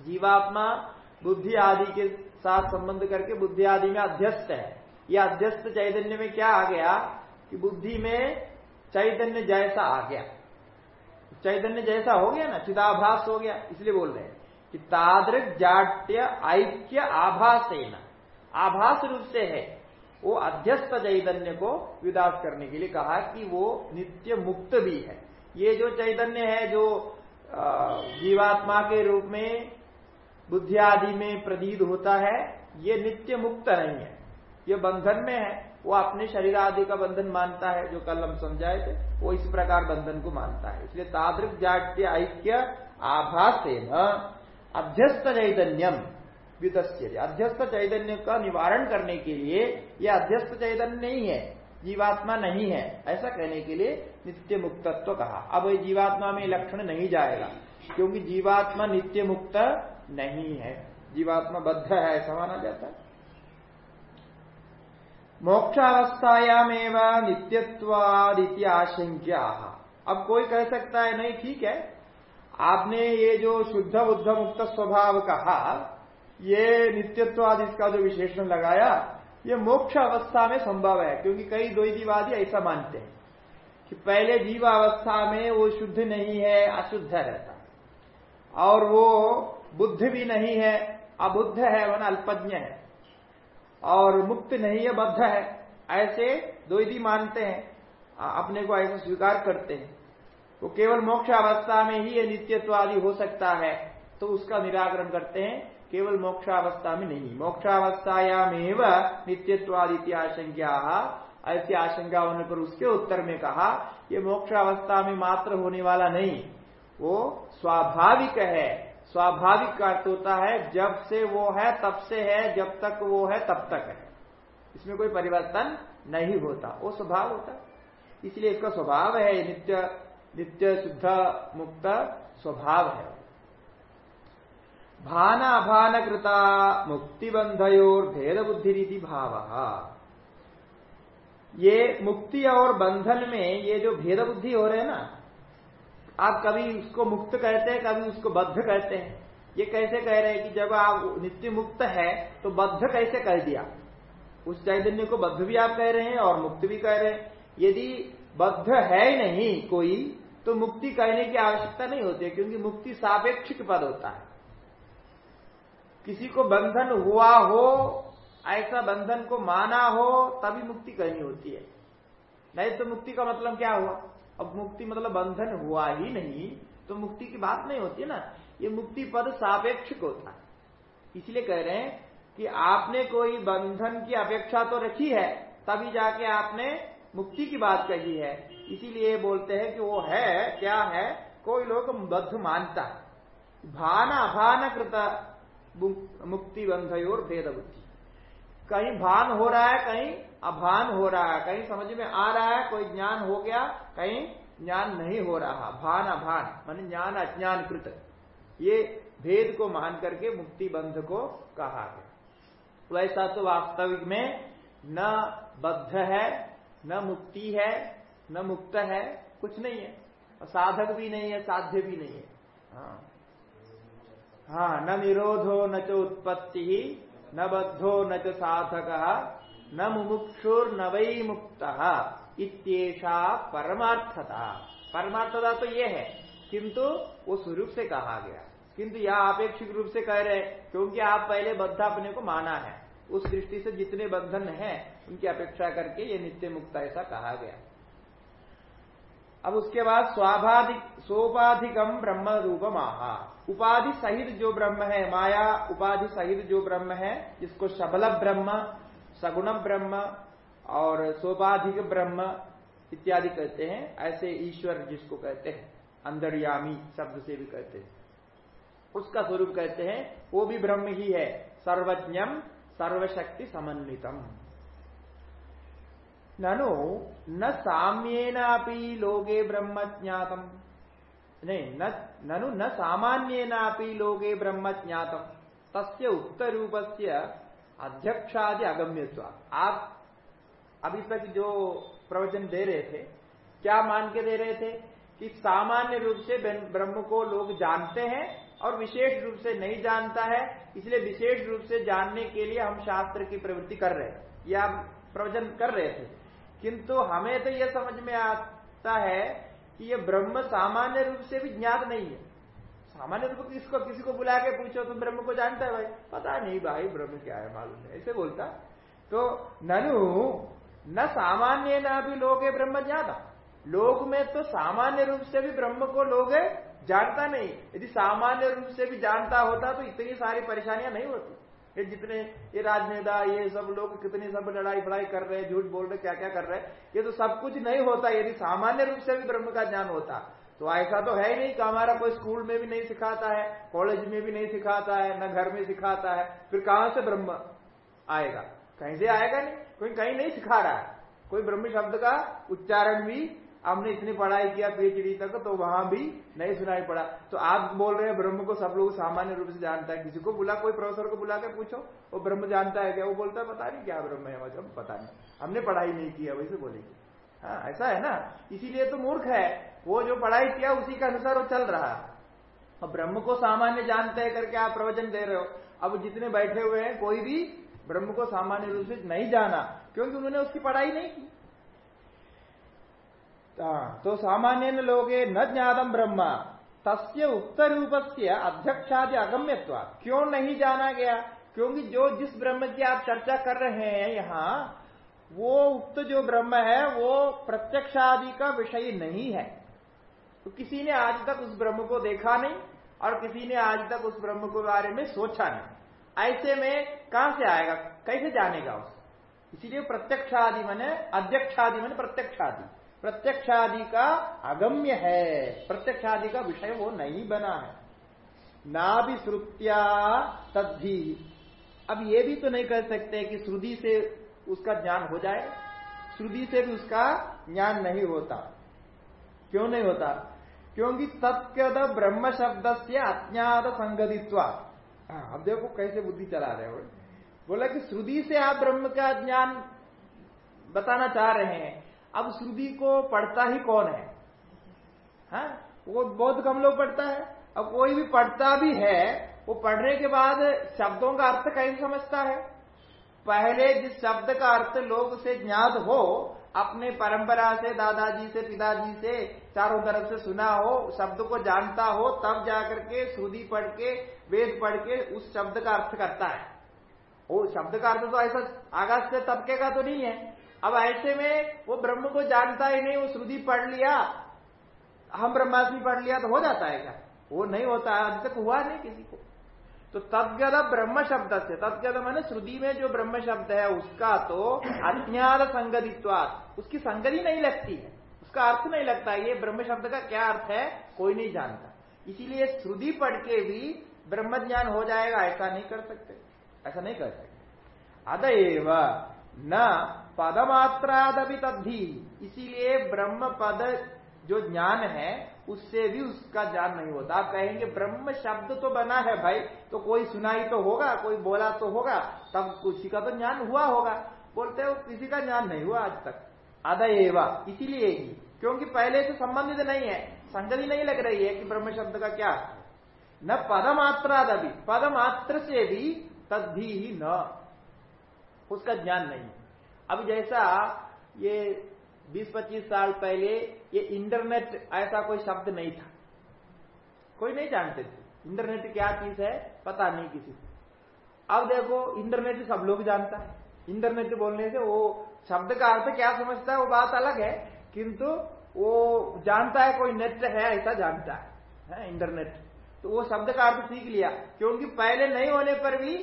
जीवात्मा बुद्धि आदि के साथ संबंध करके बुद्धि आदि में अध्यस्त है। यह अध्यस्त चैतन्य में क्या आ गया? कि बुद्धि में चैतन्य जैसा आ गया। चैतन्य जैसा हो गया ना? चिदाभास हो गया। इसलिए बोल रहे हैं कि तादृक जाट्य ऐक्य आभास आभास रूप से है। वो अध्यस्त चैतन्य को विदास करने के लिए कहा कि वो नित्य मुक्त भी है। ये जो चैतन्य है, जो जीवात्मा के रूप में, बुद्धि आदि में प्रदीत होता है, ये नित्य मुक्त नहीं है। ये बंधन में है। वो अपने शरीर आदि का बंधन मानता है, जो कल हम समझाए थे, वो इस प्रकार बंधन को मानता है। इसलिए तादृक जाट्य ऐक्य आभास अध्यस्त चैतन्यम व्युतस्य अध्यस्त चैतन्य का निवारण करने के लिए यह अध्यस्त चैतन्य नहीं है, जीवात्मा नहीं है, ऐसा कहने के लिए नित्य मुक्तत्व तो कहा। अब ये जीवात्मा में लक्षण नहीं जाएगा, क्योंकि जीवात्मा नित्य मुक्त नहीं है। जीवात्मा बद्ध है, ऐसा माना जाता है। मोक्षावस्थायामेव नित्यत्वादित्य आशंका अब कोई कह सकता है, नहीं, ठीक है, आपने ये जो शुद्ध बुद्ध मुक्त स्वभाव कहा, ये नित्यत्वादि इसका जो विशेषण लगाया ये मोक्ष अवस्था में संभव है, क्योंकि कई द्वैतीवादी ऐसा मानते हैं कि पहले जीव अवस्था में वो शुद्ध नहीं है, अशुद्ध रहता। और वो बुद्ध भी नहीं है, अबुद्ध है वन अल्पज्ञ है। और मुक्त नहीं है, बद्ध है, ऐसे द्वैती मानते हैं अपने को ऐसा स्वीकार करते हैं। वो केवल मोक्ष अवस्था में ही ये नित्यत्व आदि हो सकता है तो उसका निराकरण करते हैं। केवल मोक्षावस्था में नहीं, मोक्षावस्थायामेव नित्यत्वादित्य आशंका ऐसी आशंका होने पर उसके उत्तर में कहा, ये मोक्षावस्था में मात्र होने वाला नहीं, वो स्वाभाविक है। स्वाभाविक अर्थ होता है, जब से वो है, तब से है, जब तक वो है, तब तक है। इसमें कोई परिवर्तन नहीं होता, वो स्वभाव होता इसलिए इसका स्वभाव है, नित्य नित्य शुद्ध मुक्त स्वभाव है। भान अभान कृता मुक्तिबंधयोर भेद बुद्धि रीति भाव ये मुक्ति और बंधन में ये जो भेद बुद्धि हो रहे हैं ना, आप कभी उसको मुक्त कहते हैं, कभी उसको बद्ध कहते हैं। ये कैसे कह रहे हैं कि जब आप नित्य मुक्त है तो बद्ध कैसे कह दिया? उस चैतन्य को बद्ध भी आप कह रहे हैं और मुक्त भी कह रहे हैं। यदि बद्ध है नहीं कोई तो मुक्ति कहने की आवश्यकता नहीं होती क्योंकि मुक्ति सापेक्षिक पद होता है। किसी को बंधन हुआ हो, ऐसा बंधन को माना हो, तभी मुक्ति कहनी होती है। नहीं तो मुक्ति का मतलब क्या हुआ? अब मुक्ति मतलब बंधन हुआ ही नहीं तो मुक्ति की बात नहीं होती ना। ये मुक्ति पद सापेक्षिक होता है। इसलिए कह रहे हैं कि आपने कोई बंधन की अपेक्षा तो रखी है, तभी जाके आपने मुक्ति की बात कही है। इसीलिए बोलते हैं कि वो है, क्या है? कोई लोग बद्ध मानता भान अभान कृत मुक्ति बंधयोर भेद बुद्धि कहीं भान हो रहा है, कहीं अभान हो रहा है, कहीं समझ में आ रहा है, कोई ज्ञान हो गया, कहीं ज्ञान नहीं हो रहा, भान अभान, मान ज्ञान अज्ञान कृत ये भेद को मान करके मुक्ति बंध को कहा है वैसा तो वास्तविक में न बद्ध है, न मुक्ति है, न मुक्त है, कुछ नहीं है। साधक भी नहीं है, साध्य भी नहीं है। हाँ। हाँ न निरोधो न च उत्पत्ति, न बद्धो न च साधक, न मुमुक्षुर न वही मुक्त इत्येषा परमार्थता। परमार्थता तो ये है, किंतु वो स्वरूप से कहा गया। किंतु यह आपेक्षिक रूप से कह रहे क्योंकि आप पहले बद्ध अपने को माना है। उस दृष्टि से जितने बंधन है, उनकी अपेक्षा करके ये नित्य मुक्त ऐसा कहा गया। अब उसके बाद स्वाभाधिक सोपाधिकम ब्रह्म रूपम आहा उपाधि सहित जो ब्रह्म है, माया उपाधि सहित जो ब्रह्म है, जिसको शबल ब्रह्म, सगुण ब्रह्म और सोपाधिक ब्रह्म इत्यादि कहते हैं, ऐसे ईश्वर जिसको कहते हैं अंदरयामी शब्द से भी कहते हैं। उसका स्वरूप कहते हैं, वो भी ब्रह्म ही है सर्वज्ञम सर्वशक्ति समन्वितम। ननु, न साम्येनापि लोगे ब्रह्म ज्ञातम नहीं ननु, न सामान्येनापि लोगे ब्रह्म ज्ञातम तस्य उक्त रूप से अध्यक्षादि अगम्यत्व। आप अभी तक जो प्रवचन दे रहे थे, क्या मान के दे रहे थे? कि सामान्य रूप से ब्रह्म को लोग जानते हैं और विशेष रूप से नहीं जानता है, इसलिए विशेष रूप से जानने के लिए हम शास्त्र की प्रवृत्ति कर रहे हैं। या प्रवचन कर रहे थे। किंतु हमें तो यह समझ में आता है कि यह ब्रह्म सामान्य रूप से भी ज्ञात नहीं है। सामान्य रूप किसको, किसी को बुला के पूछो, तुम ब्रह्म को जानता है भाई? पता नहीं भाई, ब्रह्म क्या है मालूम है ऐसे बोलता। तो ननु, न सामान्य न भी लोग ब्रह्म ज्ञाता। लोग में तो सामान्य रूप से भी ब्रह्म को लोग जानता नहीं। यदि सामान्य रूप से भी जानता होता तो इतनी सारी परेशानियाँ नहीं होती। ये जितने ये राजनेता, ये सब लोग कितनी सब लड़ाई फड़ाई कर रहे हैं, झूठ बोल रहे क्या क्या कर रहे हैं, ये तो सब कुछ नहीं होता यदि सामान्य रूप से भी ब्रह्म का ज्ञान होता। तो ऐसा तो है ही नहीं कि हमारा कोई स्कूल में भी नहीं सिखाता है, कॉलेज में भी नहीं सिखाता है, न घर में सिखाता है, फिर कहाँ से ब्रह्म आएगा? कहीं से आएगा नहीं, कोई कहीं नहीं सिखा रहा है। कोई ब्रह्म शब्द का उच्चारण भी हमने इतनी पढ़ाई किया पीएचडी तक तो वहाँ भी नहीं सुनाई पड़ा। तो आप बोल रहे हैं, ब्रह्म को सब लोग सामान्य रूप से जानता है। किसी को बुला, कोई प्रोफेसर को बुला के पूछो, वो ब्रह्म जानता है क्या? वो बोलता है, पता नहीं क्या ब्रह्म है मतलब पता नहीं। हमने पढ़ाई नहीं किया वैसे बोलेगी। हाँ ऐसा है ना? इसीलिए तो मूर्ख है। वो जो पढ़ाई किया, उसी के अनुसार वो चल रहा। है अब ब्रह्म को सामान्य जानते हैं करके आप प्रवचन दे रहे हो। अब जितने बैठे हुए हैं, कोई भी ब्रह्म को सामान्य रूप से नहीं जाना, क्योंकि उन्होंने उसकी पढ़ाई नहीं की। तो सामान्य लोगे न ज्ञातम ब्रह्म। तस्य उक्त रूप से अध्यक्षादि अगम्यत्व, क्यों नहीं जाना गया? क्योंकि जो जिस ब्रह्म की आप चर्चा कर रहे हैं यहाँ, वो उक्त जो ब्रह्म है, वो प्रत्यक्षादि का विषय नहीं है। तो किसी ने आज तक उस ब्रह्म को देखा नहीं, और किसी ने आज तक उस ब्रह्म के बारे में सोचा नहीं। ऐसे में कहाँ से आएगा? कैसे जानेगा उस? इसीलिए प्रत्यक्षादि मन, अध्यक्षादि मन प्रत्यक्षादि। प्रत्यक्षादि का अगम्य है। प्रत्यक्षादि का विषय वो नहीं बना है। ना भी श्रुत्या तद्धि। अब ये भी तो नहीं कह सकते कि श्रुति से उसका ज्ञान हो जाए। श्रुति से भी उसका ज्ञान नहीं होता। क्यों नहीं होता? क्योंकि तत्द ब्रह्म शब्द से अज्ञात संगतित्व हाँ, अब देखो कैसे बुद्धि चला रहे हो। बोला कि श्रुति से आप ब्रह्म का ज्ञान बताना चाह रहे हैं। अब श्रुति को पढ़ता ही कौन है? हा? वो बहुत कम लोग पढ़ता है। अब कोई भी पढ़ता भी है, वो पढ़ने के बाद शब्दों का अर्थ कैसे समझता है। पहले जिस शब्द का अर्थ लोग से ज्ञात हो, अपने परंपरा से, दादाजी से, पिताजी से, चारों तरफ़ से सुना हो, शब्द को जानता हो, तब जाकर के श्रुति पढ़ के, वेद पढ़ के उस शब्द का अर्थ करता है। वो शब्द का अर्थ तो ऐसा आकाश से तबके का तो नहीं है। अब ऐसे में वो ब्रह्म को जानता ही नहीं, वो श्रुति पढ़ लिया, हम ब्रह्मास्मि पढ़ लिया तो हो जाता है क्या? वो नहीं होता है अभी तक हुआ नहीं किसी को। तो तदगत ब्रह्म शब्द से, तदगत मैंने श्रुति में जो ब्रह्म शब्द है, उसका तो अज्ञात संगतित्वात। उसकी संगति नहीं लगती है, उसका अर्थ नहीं लगता ये ब्रह्म शब्द का क्या अर्थ है? कोई नहीं जानता। इसीलिए श्रुति पढ़ के भी ब्रह्म ज्ञान हो जाएगा, ऐसा नहीं कर सकते, ऐसा नहीं कर सकते। अतएव न पदमात्रादपि तद्धि। इसीलिए ब्रह्म पद जो ज्ञान है, उससे भी उसका ज्ञान नहीं होता। आप कहेंगे, ब्रह्म शब्द तो बना है भाई तो कोई सुनाई तो होगा, कोई बोला तो होगा, तब किसी का तो ज्ञान हुआ होगा। बोलते हो, किसी का ज्ञान नहीं हुआ आज तक। अदयवा इसीलिए ही, क्योंकि पहले से संबंधित नहीं है। संगति नहीं लग रही है कि ब्रह्म शब्द का क्या। न पदमात्रादि पदमात्र से भी तद्धि ही न। उसका ज्ञान नहीं। अब जैसा ये 20-25 साल पहले ये इंटरनेट ऐसा कोई शब्द नहीं था। कोई नहीं जानते थे। इंटरनेट क्या चीज़ है पता नहीं किसी को। अब देखो इंटरनेट सब लोग जानता है। इंटरनेट बोलने से वो शब्द का अर्थ क्या समझता है वो बात अलग है किंतु वो जानता है कोई नेट है ऐसा जानता है, है इंटरनेट। तो वो शब्द का अर्थ सीख लिया क्योंकि पहले नहीं होने पर भी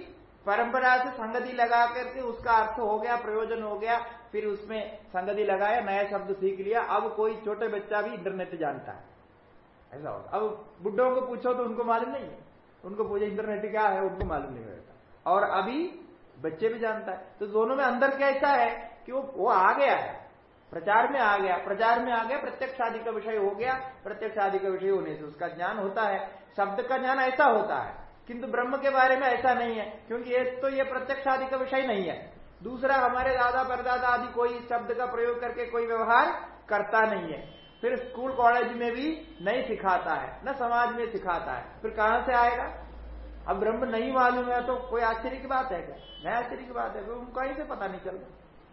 परंपरा से संगति लगा करके उसका अर्थ हो गया, प्रयोजन हो गया, फिर उसमें संगति लगाया, नया शब्द सीख लिया। अब कोई छोटे बच्चा भी इंटरनेट जानता है। ऐसा होता अब बुढ़ों को पूछो तो उनको मालूम नहीं है। उनको पूछो, इंटरनेट क्या है? उनको मालूम नहीं होता और अभी बच्चे भी जानता है। तो दोनों में अंदर कैसा है कि वो वो आ गया है। प्रचार में आ गया। प्रचार में आ गया, प्रत्यक्ष आदि का विषय हो गया। प्रत्यक्ष आदि का विषय होने से उसका ज्ञान होता है। शब्द का ज्ञान ऐसा होता है। किंतु ब्रह्म के बारे में ऐसा नहीं है, क्योंकि एक तो ये प्रत्यक्ष आदि का विषय नहीं है। दूसरा, हमारे दादा परदादा आदि कोई शब्द का प्रयोग करके कोई व्यवहार करता नहीं है। फिर स्कूल, कॉलेज में भी नहीं सिखाता है, न समाज में सिखाता है। फिर कहाँ से आएगा? अब ब्रह्म नहीं मालूम है तो कोई आश्चर्य की बात है क्या? नया आश्चर्य की बात है तो उनको कहीं से पता नहीं चल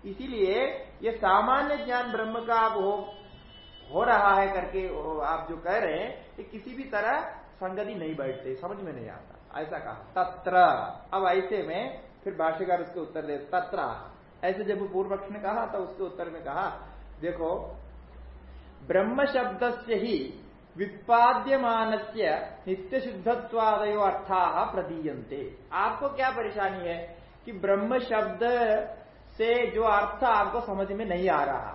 इसीलिए ये सामान्य ज्ञान ब्रह्म का अब हो हो रहा है करके आप जो कह रहे हैं कि किसी भी तरह संगति नहीं बैठते, समझ में नहीं आता। ऐसा कहा, तत्र। अब ऐसे में फिर भाष्यकार उसके उत्तर दे, तत्र। ऐसे जब पूर्व पक्ष ने कहा तो उसके उत्तर में कहा, देखो ब्रह्म शब्द से ही व्युत्पाद्यमान से नित्य शुद्धत्वादयो अर्था प्रदीयते आपको क्या परेशानी है कि ब्रह्म शब्द से जो अर्थ आपको समझ में नहीं आ रहा?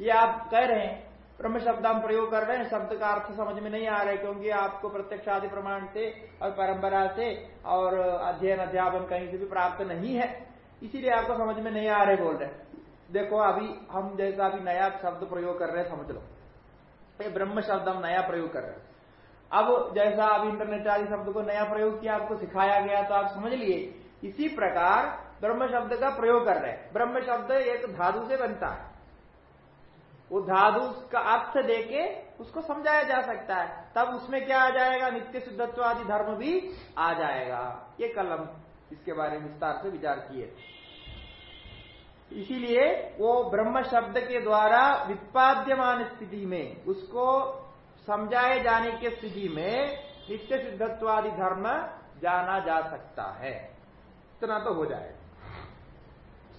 ये आप कह रहे हैं ब्रह्म शब्द हम प्रयोग कर रहे हैं, शब्द का अर्थ समझ में नहीं आ रहा है क्योंकि आपको प्रत्यक्ष आदि प्रमाण से और परंपरा से और अध्ययन, अध्यापन कहीं से भी प्राप्त नहीं है। इसीलिए आपको समझ में नहीं आ रहे बोल रहे देखो, अभी हम जैसा अभी नया शब्द प्रयोग कर रहे हैं, समझ लो। ये ब्रह्म शब्द हम नया प्रयोग कर रहे हैं। अब जैसा अभी इंटरनेट आदि शब्द को नया प्रयोग किया, आपको सिखाया गया तो आप समझ लिए, इसी प्रकार ब्रह्म शब्द का प्रयोग कर रहे हैं। ब्रह्म शब्द एक धातु से बनता है। वो धातु का अर्थ देके उसको समझाया जा सकता है। तब उसमें क्या आ जाएगा? नित्य सिद्धत्व आदि धर्म भी आ जाएगा। ये कल हम इसके बारे में विस्तार से विचार किए। इसीलिए वो ब्रह्म शब्द के द्वारा वित्पाद्यमान स्थिति में, उसको समझाए जाने की स्थिति में नित्य सिद्धत्वादि धर्म जाना जा सकता है। इतना तो हो जाएगा।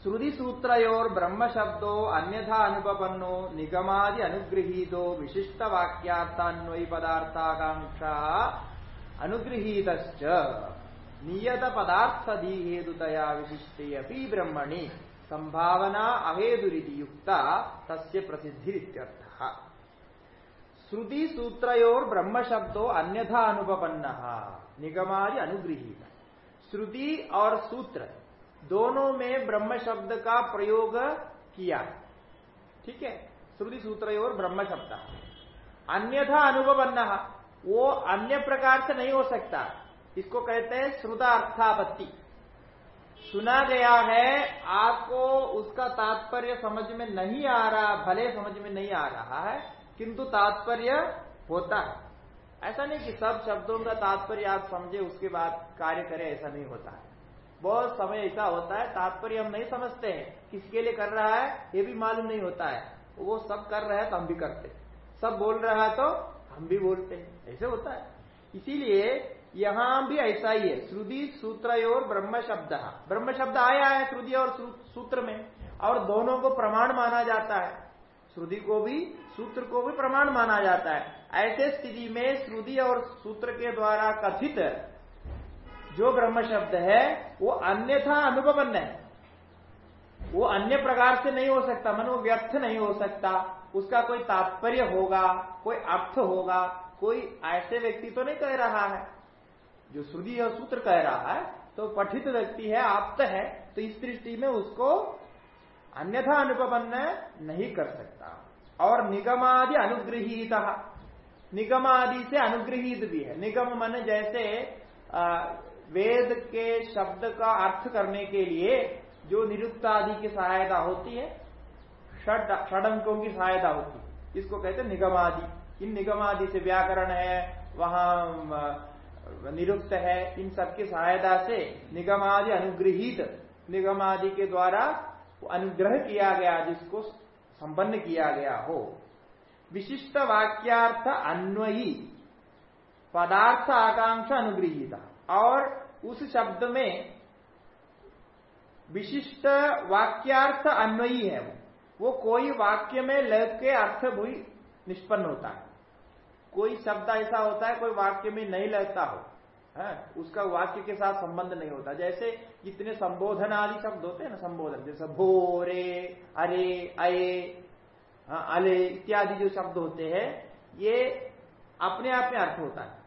श्रुति सूत्रोर ब्रह्म शब्दो अन्यथा अनुपन्नो निगमादि अनुगृहीतो विशिष्ट वाक्यार्थान्वयी पदार्थाकांक्षा अनुगृहीत नियत पदार्थधि हेतुतया विशिष्टे अपनी ब्रह्मणि संभावना अहेदुरीति युक्ता तस्य प्रसिद्धि श्रुति सूत्रोर ब्रह्म शब्दो अन्यथा अनुपन्न निगमादि अनुगृहीत श्रुति और सूत्र दोनों में ब्रह्म शब्द का प्रयोग किया। ठीक है? श्रुति सूत्र और ब्रह्म शब्द। अन्यथा अनुभवन्न वो अन्य प्रकार से नहीं हो सकता। इसको कहते हैं श्रुता अर्थापत्ति सुना गया है, आपको उसका तात्पर्य समझ में नहीं आ रहा, भले समझ में नहीं आ रहा है, किंतु तात्पर्य होता है। ऐसा नहीं कि सब शब्दों का तात्पर्य आप समझे, उसके बाद कार्य करें, ऐसा नहीं होता है। बहुत समय ऐसा होता है, तात्पर्य हम नहीं समझते हैं, किसके लिए कर रहा है, ये भी मालूम नहीं होता है। वो सब कर रहे हैं तो हम भी करते सब बोल रहा है तो हम भी बोलते हैं। ऐसे होता है। इसीलिए यहाँ भी ऐसा ही है। श्रुति सूत्र और ब्रह्म शब्द। ब्रह्म शब्द आया है श्रुति और सूत्र में। और दोनों को प्रमाण माना जाता है। श्रुति को भी, सूत्र को भी प्रमाण माना जाता है। ऐसे स्थिति में श्रुति और सूत्र के द्वारा कथित जो ब्रह्म शब्द है, वो अन्यथा अनुभवन्न है। वो अन्य प्रकार से नहीं हो सकता, मन वो व्यर्थ नहीं हो सकता। उसका कोई तात्पर्य होगा, कोई अर्थ होगा, कोई ऐसे व्यक्ति तो नहीं कह रहा है। जो श्रुति और सूत्र कह रहा है तो पठित व्यक्ति है, आप्त है तो इस दृष्टि में उसको अन्यथा अनुपन्न नहीं कर सकता। और निगमादि अनुग्रहित, निगमादि से अनुग्रहित भी है। निगम मन जैसे वेद के शब्द का अर्थ करने के लिए जो निरुक्त आदि की सहायता होती है, षड अंकों की सहायता होती है। इसको कहते हैं निगमादि। इन निगमादि से व्याकरण है, वहाँ निरुक्त है, इन सबकी सहायता से निगमादि अनुग्रहित, निगमादि के द्वारा अनुग्रह किया गया, जिसको संपन्न किया गया हो। विशिष्ट वाक्यार्थ अन्वयी। पदार्थ आकांक्षा अनुग्रहिता। और उस शब्द में विशिष्ट वाक्यार्थ अन्वयी है वो। वो कोई वाक्य में लग के अर्थ भी निष्पन्न होता है। कोई शब्द ऐसा होता है कोई वाक्य में नहीं लगता हो है उसका वाक्य के साथ संबंध नहीं होता। जैसे जितने संबोधन आदि शब्द होते हैं ना संबोधन जैसे भोरे अरे अये हाँ, अले इत्यादि जो शब्द होते हैं ये अपने आप में अर्थ होता है।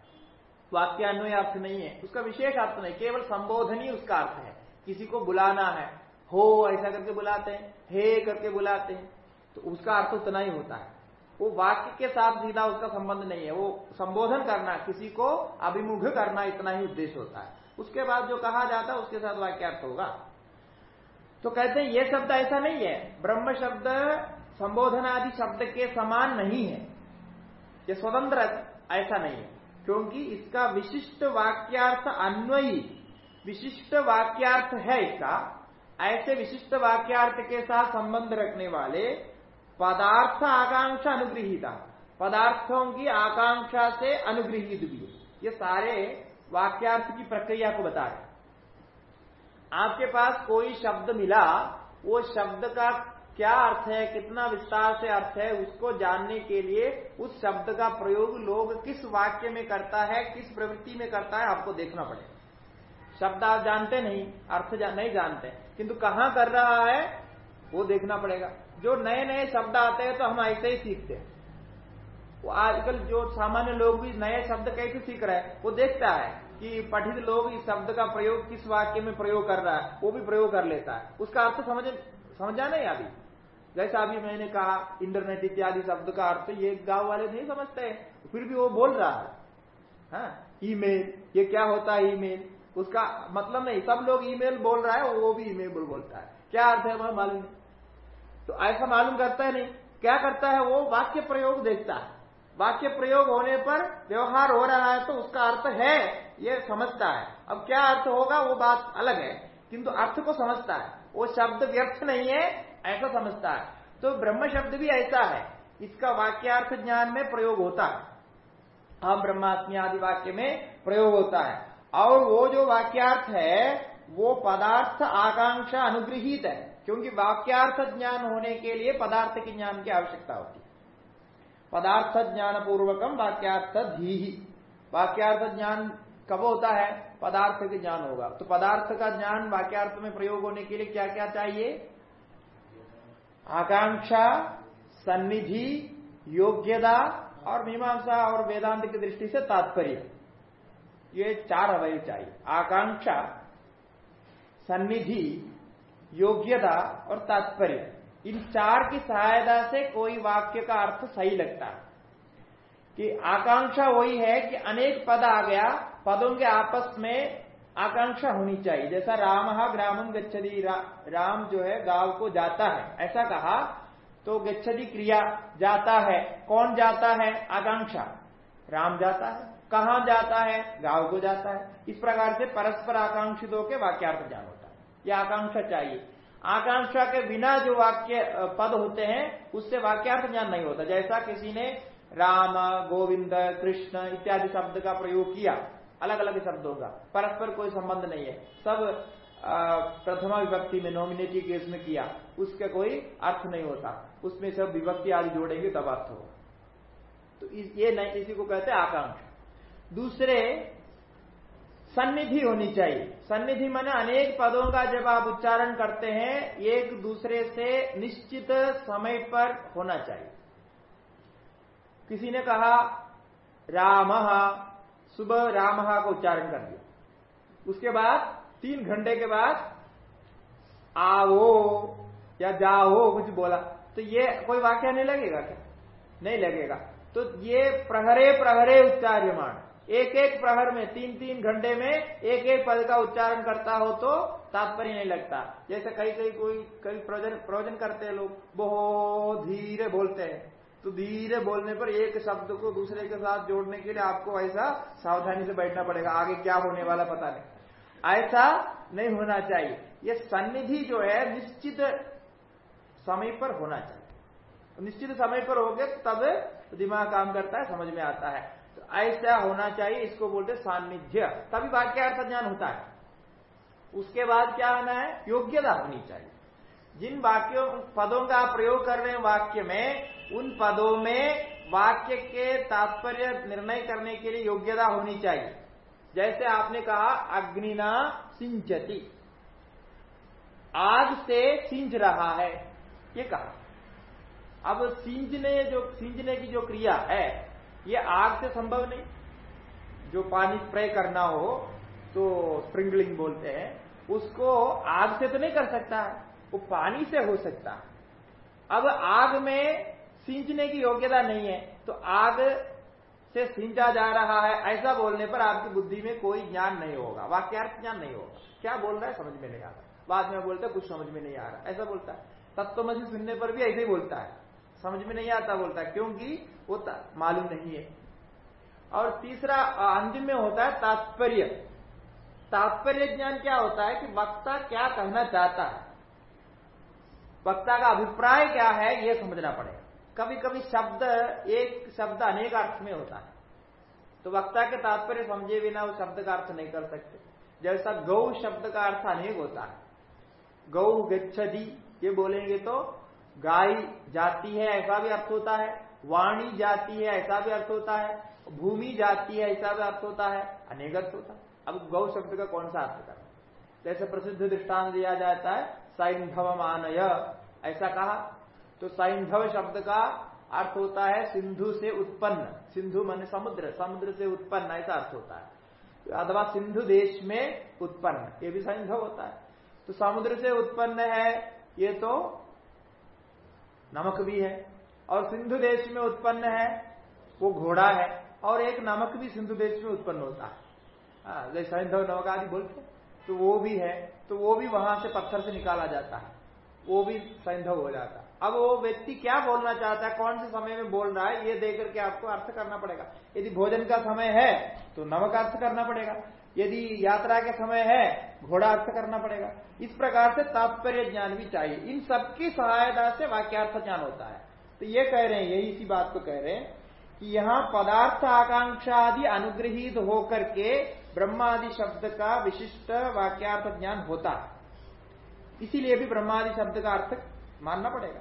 वाक्यान्वय अर्थ नहीं है। उसका विशेष अर्थ नहीं, केवल संबोधन ही उसका अर्थ है। किसी को बुलाना है, हो ऐसा करके बुलाते हैं, हे करके बुलाते हैं तो उसका अर्थ उतना ही होता है। वो वाक्य के साथ सीधा उसका संबंध नहीं है। वो संबोधन करना, किसी को अभिमुख करना इतना ही उद्देश्य होता है। उसके बाद जो कहा जाता है, उसके साथ वाक्यार्थ होगा। तो कहते हैं, ये शब्द ऐसा नहीं है। ब्रह्म शब्द संबोधन आदि शब्द के समान नहीं है। ये स्वतंत्र ऐसा नहीं है। क्योंकि इसका विशिष्ट वाक्यार्थ अन्वयी, विशिष्ट वाक्यार्थ है इसका। ऐसे विशिष्ट वाक्यार्थ के साथ संबंध रखने वाले पदार्थ आकांक्षा अनुग्रहिता पदार्थों की आकांक्षा से अनुग्रहित भी ये सारे वाक्यार्थ की प्रक्रिया को बता रहे आपके पास कोई शब्द मिला, वो शब्द का क्या अर्थ है कितना विस्तार से अर्थ है उसको जानने के लिए उस शब्द का प्रयोग लोग किस वाक्य में करता है किस प्रवृत्ति में करता है आपको देखना पड़ेगा। शब्द आप जानते नहीं अर्थ जा, नहीं जानते किंतु कहाँ कर रहा है वो देखना पड़ेगा। जो नए नए शब्द आते हैं तो हम ऐसे ही सीखते हैं। वो आजकल जो सामान्य लोग भी नए शब्द कैसे सीख रहे हैं वो देखता है कि पठित लोग इस शब्द का प्रयोग किस वाक्य में प्रयोग कर रहा है वो भी प्रयोग कर लेता है। उसका अर्थ समझ समझा नहीं अभी? जैसा अभी मैंने कहा इंटरनेट इत्यादि शब्द का अर्थ ये गाँव वाले नहीं समझते फिर भी वो बोल रहा है। हाँ ईमेल ये क्या होता है ईमेल उसका मतलब नहीं, सब लोग ईमेल बोल रहा है, वो भी ईमेल बोलता है। क्या अर्थ है वह मालूम? तो ऐसा मालूम करता है नहीं। क्या करता है? वो वाक्य प्रयोग देखता है। वाक्य प्रयोग होने पर व्यवहार हो रहा है तो उसका अर्थ है, ये समझता है। अब क्या अर्थ होगा? वो बात अलग है। किंतु अर्थ को समझता है। वो शब्द व्यर्थ नहीं है ऐसा समझता है। तो ब्रह्म शब्द भी ऐसा है। इसका वाक्यार्थ ज्ञान में प्रयोग होता है। हम ब्रह्मास्मि आदि वाक्य में प्रयोग होता है। और वो जो वाक्यार्थ है, वो पदार्थ आकांक्षा अनुग्रहित है। क्योंकि वाक्यार्थ ज्ञान होने के लिए पदार्थ के ज्ञान की आवश्यकता होती है। पदार्थ ज्ञान पूर्वकम वाक्यार्थ धी वाक्यार्थ ज्ञान कब होता है? पदार्थ के ज्ञान होगा। तो पदार्थ का ज्ञान वाक्यार्थ में प्रयोग होने के लिए क्या क्या चाहिए? आकांक्षा, सन्निधि, योग्यता और मीमांसा और वेदांत की दृष्टि से तात्पर्य। ये चार अवय चाहिए। आकांक्षा, सन्निधि, योग्यता और तात्पर्य। इन चार की सहायता से कोई वाक्य का अर्थ सही लगता। है कि आकांक्षा वही है कि अनेक पद आ गया, पदों के आपस में आकांक्षा होनी चाहिए। जैसा राम ग्रामम गच्छदी रा, राम जो है गाँव को जाता है। ऐसा कहा तो गच्छदी क्रिया जाता है। कौन जाता है? आकांक्षा। राम जाता है। कहा जाता है? गाँव को जाता है। इस प्रकार से परस्पर आकांक्षितों के वाक्यार्थ ज्ञान होता है। यह आकांक्षा चाहिए। आकांक्षा के बिना जो वाक्य पद होते हैं उससे वाक्यार्थ ज्ञान नहीं होता। जैसा किसी ने राम गोविंद कृष्ण इत्यादि शब्द का प्रयोग किया अलग अलग शब्दों का परस्पर कोई संबंध नहीं है। सब प्रथमा विभक्ति में नॉमिनेटिव केस में किया, उसका कोई अर्थ नहीं होता। उसमें सब विभक्ति आदि जोड़ेंगे, तब अर्थ होगा। तो ये नहीं, इसी को कहते आकांक्षा। दूसरे, सन्निधि होनी चाहिए। सन्निधि माने अनेक पदों का जब आप उच्चारण करते हैं, एक दूसरे से निश्चित समय पर होना चाहिए। किसी ने कहा, राम सुबह राम का उच्चारण कर दिया। उसके बाद तीन घंटे के बाद, आओ या जाओ, कुछ बोला। तो ये कोई वाक्य नहीं लगेगा क्या? नहीं लगेगा। तो ये प्रहरे प्रहरे उच्चार्यमान एक एक प्रहर में तीन तीन घंटे में एक एक पद का उच्चारण करता हो तो तात्पर्य नहीं लगता। जैसे कई कई, कोई कई प्रवचन करते हैं लोग, बहुत धीरे बोलते हैं। तो धीरे बोलने पर एक शब्द को दूसरे के साथ जोड़ने के लिए आपको ऐसा सावधानी से बैठना पड़ेगा। आगे क्या होने वाला पता नहीं। ऐसा नहीं होना चाहिए। ये सन्निधि जो है, निश्चित समय पर होना चाहिए। निश्चित समय पर हो गए तब दिमाग काम करता है, समझ में आता है। तो ऐसा होना चाहिए, इसको बोलते सान्निध्य। तभी वाक्य अर्थ ज्ञान होता है। उसके बाद क्या होना है? योग्यता होनी चाहिए। जिन वाक्यों, पदों का प्रयोग कर रहे हैं वाक्य में, उन पदों में वाक्य के तात्पर्य निर्णय करने के लिए योग्यता होनी चाहिए। जैसे आपने कहा अग्निना सिंचती। आग से सिंच रहा है। ये कहा। अब सिंचने जो, सिंचने की जो क्रिया है, ये आग से संभव नहीं। जो पानी स्प्रे करना हो तो स्प्रिंगलिंग बोलते हैं, उसको आग से तो नहीं कर सकता है। वो पानी से हो सकता। अब आग में सींचने की योग्यता नहीं है तो आग से सींचा जा रहा है, ऐसा बोलने पर आपकी बुद्धि में कोई ज्ञान नहीं होगा, वाक्यार्थ ज्ञान नहीं होगा। क्या बोल रहा है? समझ में नहीं आ रहा। बाद में बोलता कुछ समझ में नहीं आ रहा। ऐसा बोलता है। तत्वमसी सुनने पर भी ऐसे ही बोलता है। समझ में नहीं आता बोलता है, क्योंकि वो मालूम नहीं है। और तीसरा अंतिम में होता है तात्पर्य। तात्पर्य ज्ञान क्या होता है कि वक्ता क्या कहना चाहता है? वक्ता का अभिप्राय क्या है यह समझना पड़ेगा। कभी कभी शब्द, एक शब्द अनेक अर्थ में होता है। तो वक्ता के तात्पर्य समझे बिना उस शब्द का अर्थ नहीं कर सकते। जैसा गौ शब्द का अर्थ अनेक होता है। गौ गच्छदी ये बोलेंगे तो गाय जाती है, ऐसा भी अर्थ होता है। वाणी जाती है, ऐसा भी अर्थ होता है। भूमि जाती है, ऐसा भी अर्थ होता है। अनेक अर्थ होता है। अब गौ शब्द का कौन सा अर्थ करना जैसे प्रसिद्ध दृष्टांत दिया जाता है सैंधव मानय ऐसा कहा? तो सैंधव शब्द का अर्थ होता है सिंधु से उत्पन्न। सिंधु मन समुद्र समुद्र से उत्पन्न ऐसा अर्थ होता है। अथवा सिंधु देश में उत्पन्न ये भी सैंधव होता है। तो समुद्र से उत्पन्न है ये तो नमक भी है। और सिंधु देश में उत्पन्न है वो घोड़ा है। और एक नमक भी सिंधु देश में उत्पन्न होता है। हाँ, जैसे सैंधव नमक आदि बोलते तो वो भी है। तो वो भी वहाँ से पत्थर से निकाला जाता है। वो भी सैंधव हो जाता है। अब वो व्यक्ति क्या बोलना चाहता है, कौन से समय में बोल रहा है, ये देख करके आपको अर्थ करना पड़ेगा। यदि भोजन का समय है तो नमक अर्थ करना पड़ेगा। यदि यात्रा के समय है, घोड़ा अर्थ करना पड़ेगा। इस प्रकार से तात्पर्य ज्ञान भी चाहिए। इन सबकी सहायता से वाक्यार्थ ज्ञान होता है। तो ये कह रहे हैं, यही इसी बात को कह रहे हैं कि यहाँ पदार्थ आकांक्षा आदि अनुग्रहित होकर के ब्रह्मादि शब्द का विशिष्ट वाक्यार्थ ज्ञान होता है। इसीलिए भी ब्रह्मादि शब्द का अर्थ मानना पड़ेगा।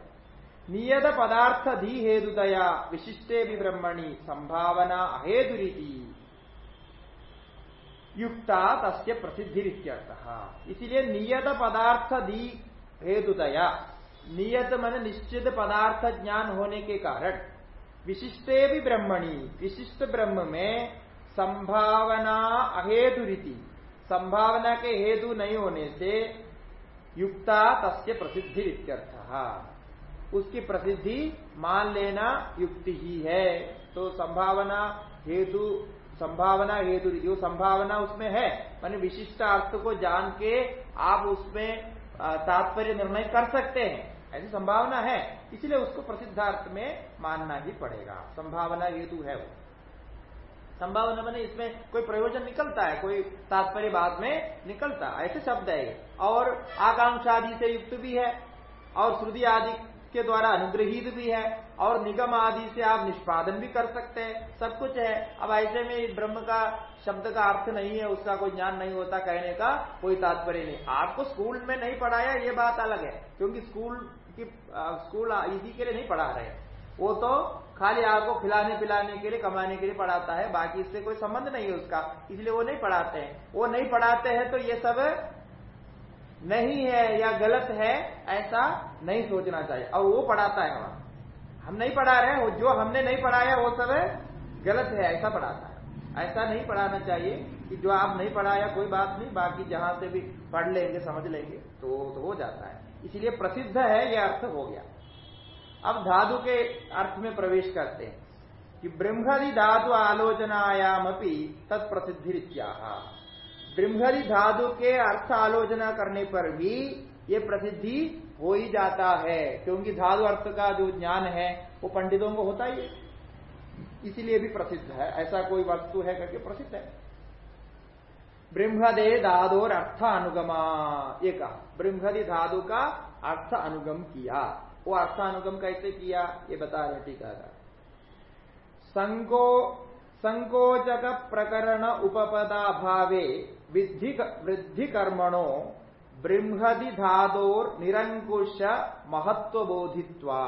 नियत पदार्थ धी हेतुतया विशिष्टे भी ब्रह्मणी संभावना अहेतुरीति युक्ता तस्य प्रसिद्धि इसीलिए नियत पदार्थ दी हेतुतया, नियत मन निश्चित पदार्थ ज्ञान होने के कारण विशिष्टे भी ब्रह्मणी, विशिष्ट ब्रह्म में संभावना अहेतु रीति संभावना के हेतु नहीं होने से युक्ता तस्य प्रसिद्धि इत्यर्थ। उसकी प्रसिद्धि मान लेना युक्ति ही है। तो संभावना हेतु संभावना हेतु जो संभावना उसमें है, मानी विशिष्ट अर्थ को जान के आप उसमें तात्पर्य निर्णय कर सकते हैं। ऐसी संभावना है, इसलिए उसको प्रसिद्धार्थ में मानना ही पड़ेगा। संभावना हेतु है वो। संभावना मैंने इसमें कोई प्रयोजन निकलता है, कोई तात्पर्य बाद में निकलता ऐसे शब्द है और आकांक्षा आदि से युक्त भी है, और श्रुति आदि के द्वारा अनुग्रहित भी है, और निगम आदि से आप निष्पादन भी कर सकते हैं, सब कुछ है। अब ऐसे में ब्रह्म का शब्द का अर्थ नहीं है, उसका कोई ज्ञान नहीं होता कहने का, कोई तात्पर्य नहीं। आपको स्कूल में नहीं पढ़ाया, ये बात अलग है, क्योंकि स्कूल की स्कूल इसी के लिए नहीं पढ़ा रहे वो तो खाली आपको खिलाने पिलाने के लिए कमाने के लिए पढ़ाता है बाकी इससे कोई संबंध नहीं है उसका। इसलिए वो नहीं पढ़ाते हैं। वो नहीं पढ़ाते हैं तो ये सब नहीं है या गलत है ऐसा नहीं सोचना चाहिए। और वो पढ़ाता है वहाँ। हम नहीं पढ़ा रहे हैं जो हमने नहीं पढ़ाया वो सब गलत है ऐसा पढ़ाता है। ऐसा नहीं पढ़ाना चाहिए कि जो आप नहीं पढ़ाया कोई बात नहीं बाकी जहाँ से भी पढ़ लेंगे समझ लेंगे तो, तो हो जाता है। इसलिए प्रसिद्ध है यह अर्थ हो गया। अब धातु के अर्थ में प्रवेश करते हैं कि ब्रह्मदि धातु आलोचनायाम अपनी तत्प्रसिद्धि ब्रह्मदि धातु के अर्थ आलोचना करने पर भी ये प्रसिद्धि हो ही जाता है, क्योंकि धातु अर्थ का जो ज्ञान है, वो पंडितों को होता ही है। इसीलिए भी प्रसिद्ध है, ऐसा कोई वस्तु है करके प्रसिद्ध है। ब्रह्मदे धादोर अर्थ अनुगमा ये कहा, ब्रह्मदि धादु का अर्थ अनुगम किया। वो अर्थ अनुगम कैसे किया, ये बता रहे टीका संको, संकोचक प्रकरण उपपदा भावे वृद्धि कर्मणो ब्रह्मदि धादोर निरंकुश महत्व बोधित्वा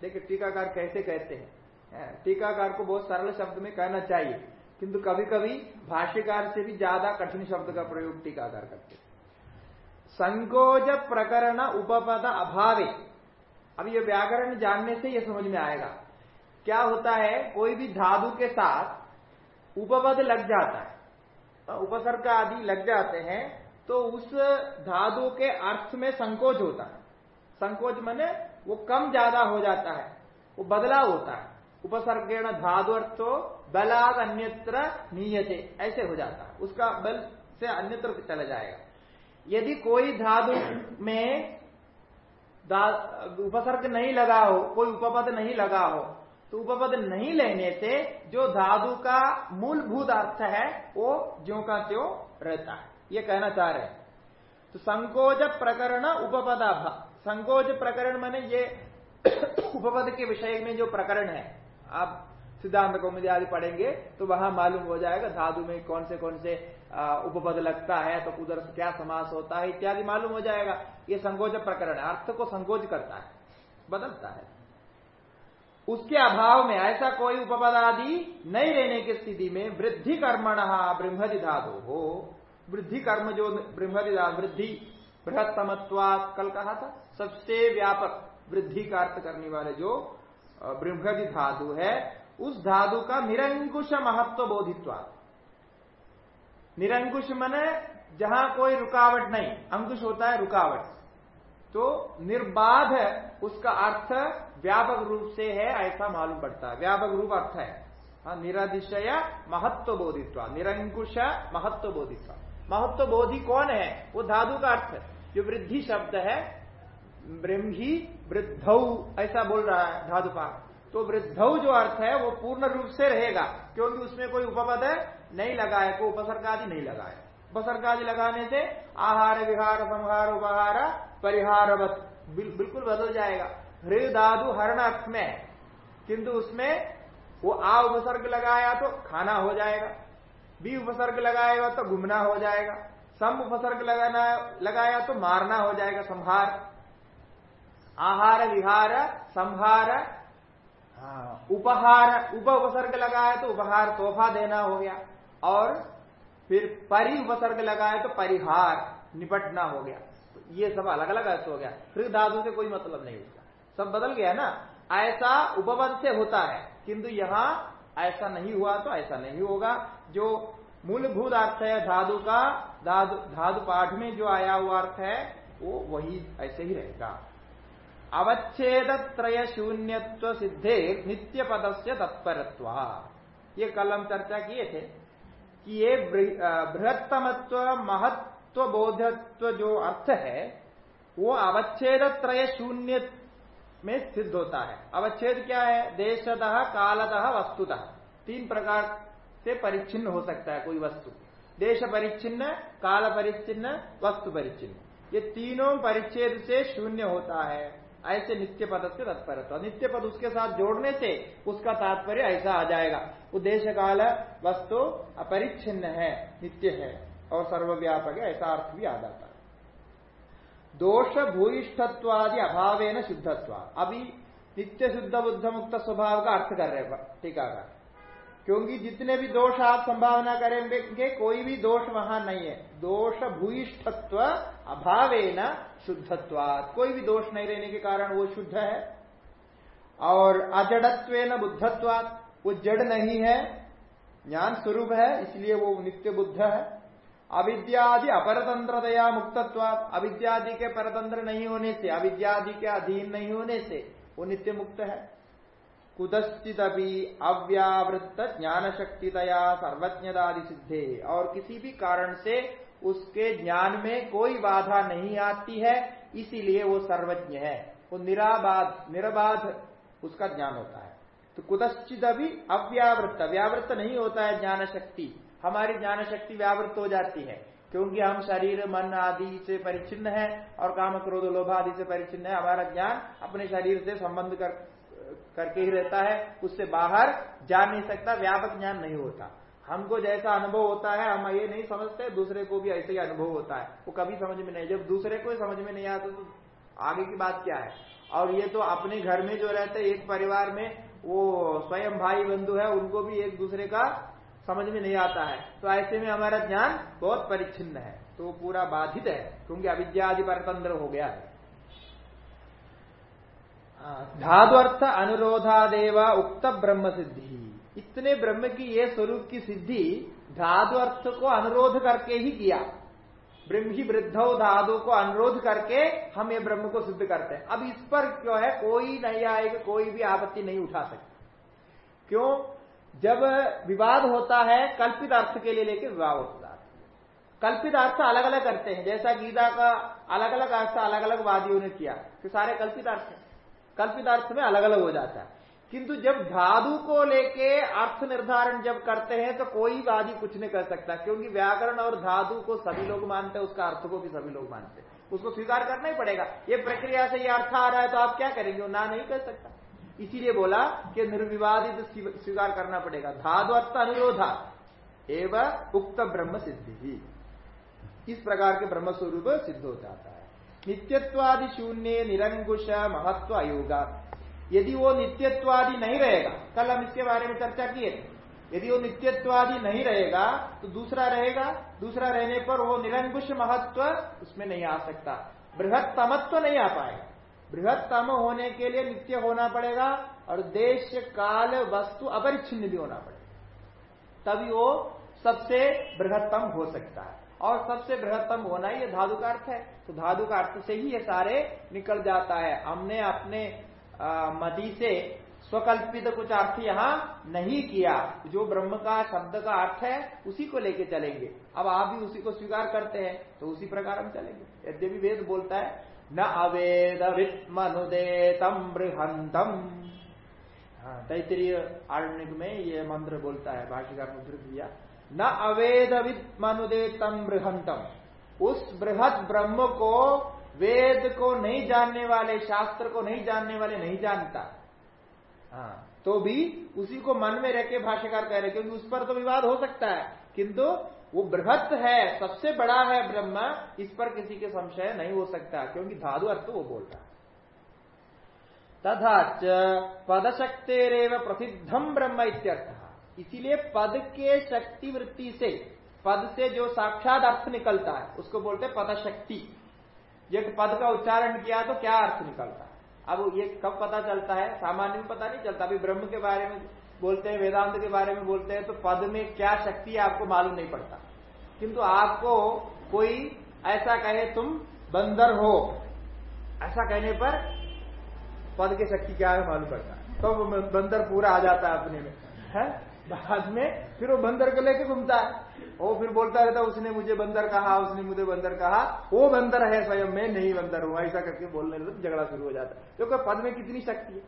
देखिए, टीकाकार कैसे कहते हैं? टीकाकार को बहुत सरल शब्द में कहना चाहिए, किंतु कभी कभी भाष्यकार से भी ज़्यादा कठिन शब्द का प्रयोग टीकाकार करते संकोच प्रकरण उपपद अभावे अब ये व्याकरण जानने से ये समझ में आएगा। क्या होता है, कोई भी धातु के साथ उपपद लग जाता है उपसर्ग आदि लग जाते हैं तो उस धातु के अर्थ में संकोच होता है। संकोच मैंने वो कम ज़्यादा हो जाता है, वो बदलाव होता है। उपसर्गेण धातु अर्थो बलाद अन्यत्र नीयते, ऐसे हो जाता है। उसका बल से अन्यत्र चला जाएगा। यदि कोई धातु में उपसर्ग नहीं लगा हो, कोई उपपद नहीं लगा हो तो उपपद नहीं लेने से जो धातु का मूलभूत अर्थ है, वो ज्यो का त्यों रहता है। ये कहना चाह रहे हैं। तो संकोच प्रकरण उपपदा संकोच प्रकरण मैंने ये उपपद के विषय में जो प्रकरण है, आप सिद्धांत कौमुदी आदि पढ़ेंगे तो वहाँ मालूम हो जाएगा धातु में कौन से कौन से उपपद लगता है तो उधर क्या समास होता है, इत्यादि मालूम हो जाएगा। ये संकोच प्रकरण अर्थ को संकोच करता है, बदलता है। उसके अभाव में ऐसा कोई उपपद आदि नहीं रहने की स्थिति में वृद्धि कर्मण ब्रह्मदि धातु। हो वृद्धि कर्म जो ब्रह्मदि वृद्धि, बृहत्तमत्वात कल कहा था, सबसे व्यापक वृद्धि का अर्थ करने वाले जो ब्रह्मदि धातु है, उस धातु का निरंकुश महत्व बोधित्वा निरंकुश मने जहाँ कोई रुकावट नहीं, अंकुश होता है रुकावट। तो निर्बाध उसका अर्थ व्यापक रूप से है, ऐसा मालूम पड़ता है। व्यापक रूप अर्थ है। हाँ निरादिशय महत्व बोधित्व, निरंकुश महत्व बोधित्व। महत्व बोधि कौन है? वो धातु का अर्थ जो वृद्धि शब्द है, ब्रह्मी वृद्ध, ऐसा बोल रहा है का तो वृद्ध जो अर्थ है, वो पूर्ण रूप से रहेगा, क्योंकि उसमें कोई उपपद नहीं लगाए कोई उपसर्ग आदि नहीं लगा है उपसर्ग आदि लगाने से आहार विहार संहार उपहार परिहार बिल्कुल बदल जाएगा। हृदय धातु हरण में किंतु उसमें वो आ उपसर्ग लगाया तो खाना हो जाएगा। बी उपसर्ग लगाएगा तो घूमना हो जाएगा। सम उपसर्ग लगाना लगाया तो मारना हो जाएगा संहार। आहार विहार संहार हाँ, उपहार उप उपसर्ग लगाया तो उपहार तोहफा देना हो गया। और फिर परि उपसर्ग लगाया तो परिहार निपटना हो गया। तो ये सब अलग अलग अर्थ हो गया। फिर धातु से कोई मतलब नहीं उसका सब बदल गया ना। ऐसा उपपद से होता है। किंतु यहाँ ऐसा नहीं हुआ तो ऐसा नहीं होगा। जो मूलभूत अर्थ है धातु का, धातु धातु पाठ में जो आया हुआ अर्थ है, वो वही ऐसे ही रहेगा। अवच्छेद त्रय शून्यत्व सिद्धे नित्य पद से तत्परत्व। ये कल हम चर्चा किए थे। कि ये बृहत्तमत्व महत्व बोधत्व जो अर्थ है, वो अवच्छेद त्रय शून्य में सिद्ध होता है। अवच्छेद क्या है? देशतः, कालतः, वस्तुतः। तीन प्रकार से परिच्छिन्न हो सकता है कोई वस्तु। देश परिच्छिन्न, काल परिच्छिन्न, वस्तु परिच्छिन्न। ये तीनों परिच्छेद से शून्य होता है। ऐसे नित्य पद से तत्पर नित्य पद उसके साथ जोड़ने से उसका तात्पर्य ऐसा आ जाएगा। उद्देश्य काल वस्तु अपरिच्छिन्न है, नित्य है और सर्वव्यापक है, ऐसा अर्थ भी आ जाता है। दोष भूयिष्ठत्वादि अभावे न शुद्धत्व। अभी नित्य शुद्ध बुद्ध मुक्त स्वभाव का अर्थ कर रहे टीका का क्योंकि जितने भी दोष आप संभावना करेंगे, कोई भी दोष वहाँ नहीं है। दोष भूयिष्ठत्व अभावे न कोई भी दोष नहीं रहने के कारण वो शुद्ध है। और अजड़त्व न बुद्धत्वात। वो जड़ नहीं है। ज्ञान स्वरूप है, इसलिए वो नित्य बुद्ध है। अविद्यादि अपरतंत्रतया मुक्तत्वात। अविद्यादि के परतंत्र नहीं होने से, अविद्यादि के अधीन नहीं होने से वो नित्य मुक्त है। कुदश्चित अभी अव्यावृत्त ज्ञान शक्तितया सर्वज्ञदादि सिद्धे और किसी भी कारण से उसके ज्ञान में कोई बाधा नहीं आती है, इसीलिए वो सर्वज्ञ है। वो निराबाध, निरबाध उसका ज्ञान होता है। तो कुदश्चित अभी अव्यावृत्त, व्यावृत्त नहीं होता है ज्ञान शक्ति हमारी ज्ञान शक्ति व्यावृत्त हो जाती है, क्योंकि हम शरीर, मन आदि से परिचिन्न है और काम क्रोध लोभ आदि से परिचिन्न है। हमारा ज्ञान अपने शरीर से संबंध कर करके ही रहता है, उससे बाहर जा नहीं सकता, व्यापक ज्ञान नहीं होता। हमको जैसा अनुभव होता है, हम ये नहीं समझते, दूसरे को भी ऐसे ही अनुभव होता है। वो कभी समझ में नहीं, जब दूसरे को समझ में नहीं आता तो आगे की बात क्या है? और ये तो अपने घर में जो रहते एक परिवार में, वो स्वयं भाई बंधु है, उनको भी एक दूसरे का समझ में नहीं आता है। तो ऐसे में हमारा ज्ञान बहुत परिच्छिन्न है। तो पूरा बाधित है, क्योंकि अविद्यादि परतंत्र हो गया है। धातु अर्थ अनुरोधादेव उक्त ब्रह्म सिद्धि इतने ब्रह्म की ये स्वरूप की सिद्धि धातु अर्थ को अनुरोध करके ही किया। ब्रह्मी वृद्धो धातु को अनुरोध करके हम ये ब्रह्म को सिद्ध करते हैं। अब इस पर क्यों है? कोई नहीं आएगा, कोई भी आपत्ति नहीं उठा सकता। क्यों? जब विवाद होता है, कल्पित अर्थ के लिए लेके विवाद होता है। कल्पित अर्थ अलग अलग करते हैं। जैसा गीता का अलग अलग अर्थ अलग अलग वादियों ने किया तो सारे कल्पित अर्थ है। कल्पित अर्थ में अलग अलग हो जाता है। किंतु जब धातु को लेके अर्थ निर्धारण जब करते हैं तो कोई वादी कुछ नहीं कर सकता, क्योंकि व्याकरण और धातु को सभी लोग मानते हैं, उसका अर्थ को भी सभी लोग मानते हैं। उसको स्वीकार करना ही पड़ेगा। ये प्रक्रिया से ये अर्थ आ रहा है तो आप क्या करेंगे? ना नहीं कर सकता। इसीलिए बोला कि निर्विवादित स्वीकार करना पड़ेगा। धातु अर्थ अनुरोधा एवं उक्त ब्रह्म सिद्धि। इस प्रकार के ब्रह्म स्वरूप सिद्ध हो जाता है। नित्यत्वादि शून्य निरंकुश महत्व अयोगा यदि वो नित्यत्वादि नहीं रहेगा, कल हम इसके बारे में चर्चा किए यदि वो नित्यत्वादि नहीं रहेगा तो दूसरा रहेगा, दूसरा रहने पर वो निरंकुश महत्व उसमें नहीं आ सकता। बृहत्तमत्व तो नहीं आ पाएगा। बृहत्तम होने के लिए नित्य होना पड़ेगा और देश काल वस्तु अपरिच्छिन्न भी होना पड़ेगा। तभी वो सबसे बृहत्तम हो सकता है। और सबसे बृहत्तम होना ये धातु का अर्थ है। तो धातु का अर्थ से ही ये सारे निकल जाता है। हमने अपने मदी से स्वकल्पित कुछ अर्थ यहाँ नहीं किया। जो ब्रह्म का, शब्द का अर्थ है, उसी को लेके चलेंगे। अब आप भी उसी को स्वीकार करते हैं तो उसी प्रकार हम चलेंगे। यद्यपि वेद बोलता है, न अवेद मनुदेतम बृहंतम। हाँ तैतरीय आरण्य में ये मंत्र बोलता है भाषिकार मुद्र दिया न अवेदविद मनुदेतम बृहंतम उस बृहद ब्रह्म को वेद को नहीं जानने वाले, शास्त्र को नहीं जानने वाले नहीं जानता। हाँ तो भी उसी को मन में रह के भाष्यकार कह रहे क्योंकि उस पर तो विवाद हो सकता है। किंतु वो बृहत है, सबसे बड़ा है ब्रह्म, इस पर किसी के संशय नहीं हो सकता, क्योंकि धाधु अर्थ वो बोल रहा तथा पदशक्तेरव प्रसिद्धम ब्रह्म इत्यर्थ। इसीलिए पद के शक्ति वृत्ति से, पद से जो साक्षात अर्थ निकलता है, उसको बोलते पद शक्ति एक पद का उच्चारण किया तो क्या अर्थ निकलता है? अब ये कब पता चलता है? सामान्य में पता नहीं चलता। अभी ब्रह्म के बारे में बोलते हैं, वेदांत के बारे में बोलते हैं तो पद में क्या शक्ति है आपको मालूम नहीं पड़ता। किंतु आपको कोई ऐसा कहे, तुम बंदर हो। ऐसा कहने पर पद की शक्ति क्या है मालूम पड़ता है। तो बंदर पूरा आ जाता है अपने में। है? बाद में फिर वो बंदर को लेके घूमता है। वो फिर बोलता रहता उसने मुझे बंदर कहा, उसने मुझे बंदर कहा। वो बंदर है स्वयं, मैं नहीं बंदर हूँ, ऐसा करके बोलने तो झगड़ा शुरू हो जाता है। क्योंकि पद में कितनी शक्ति है।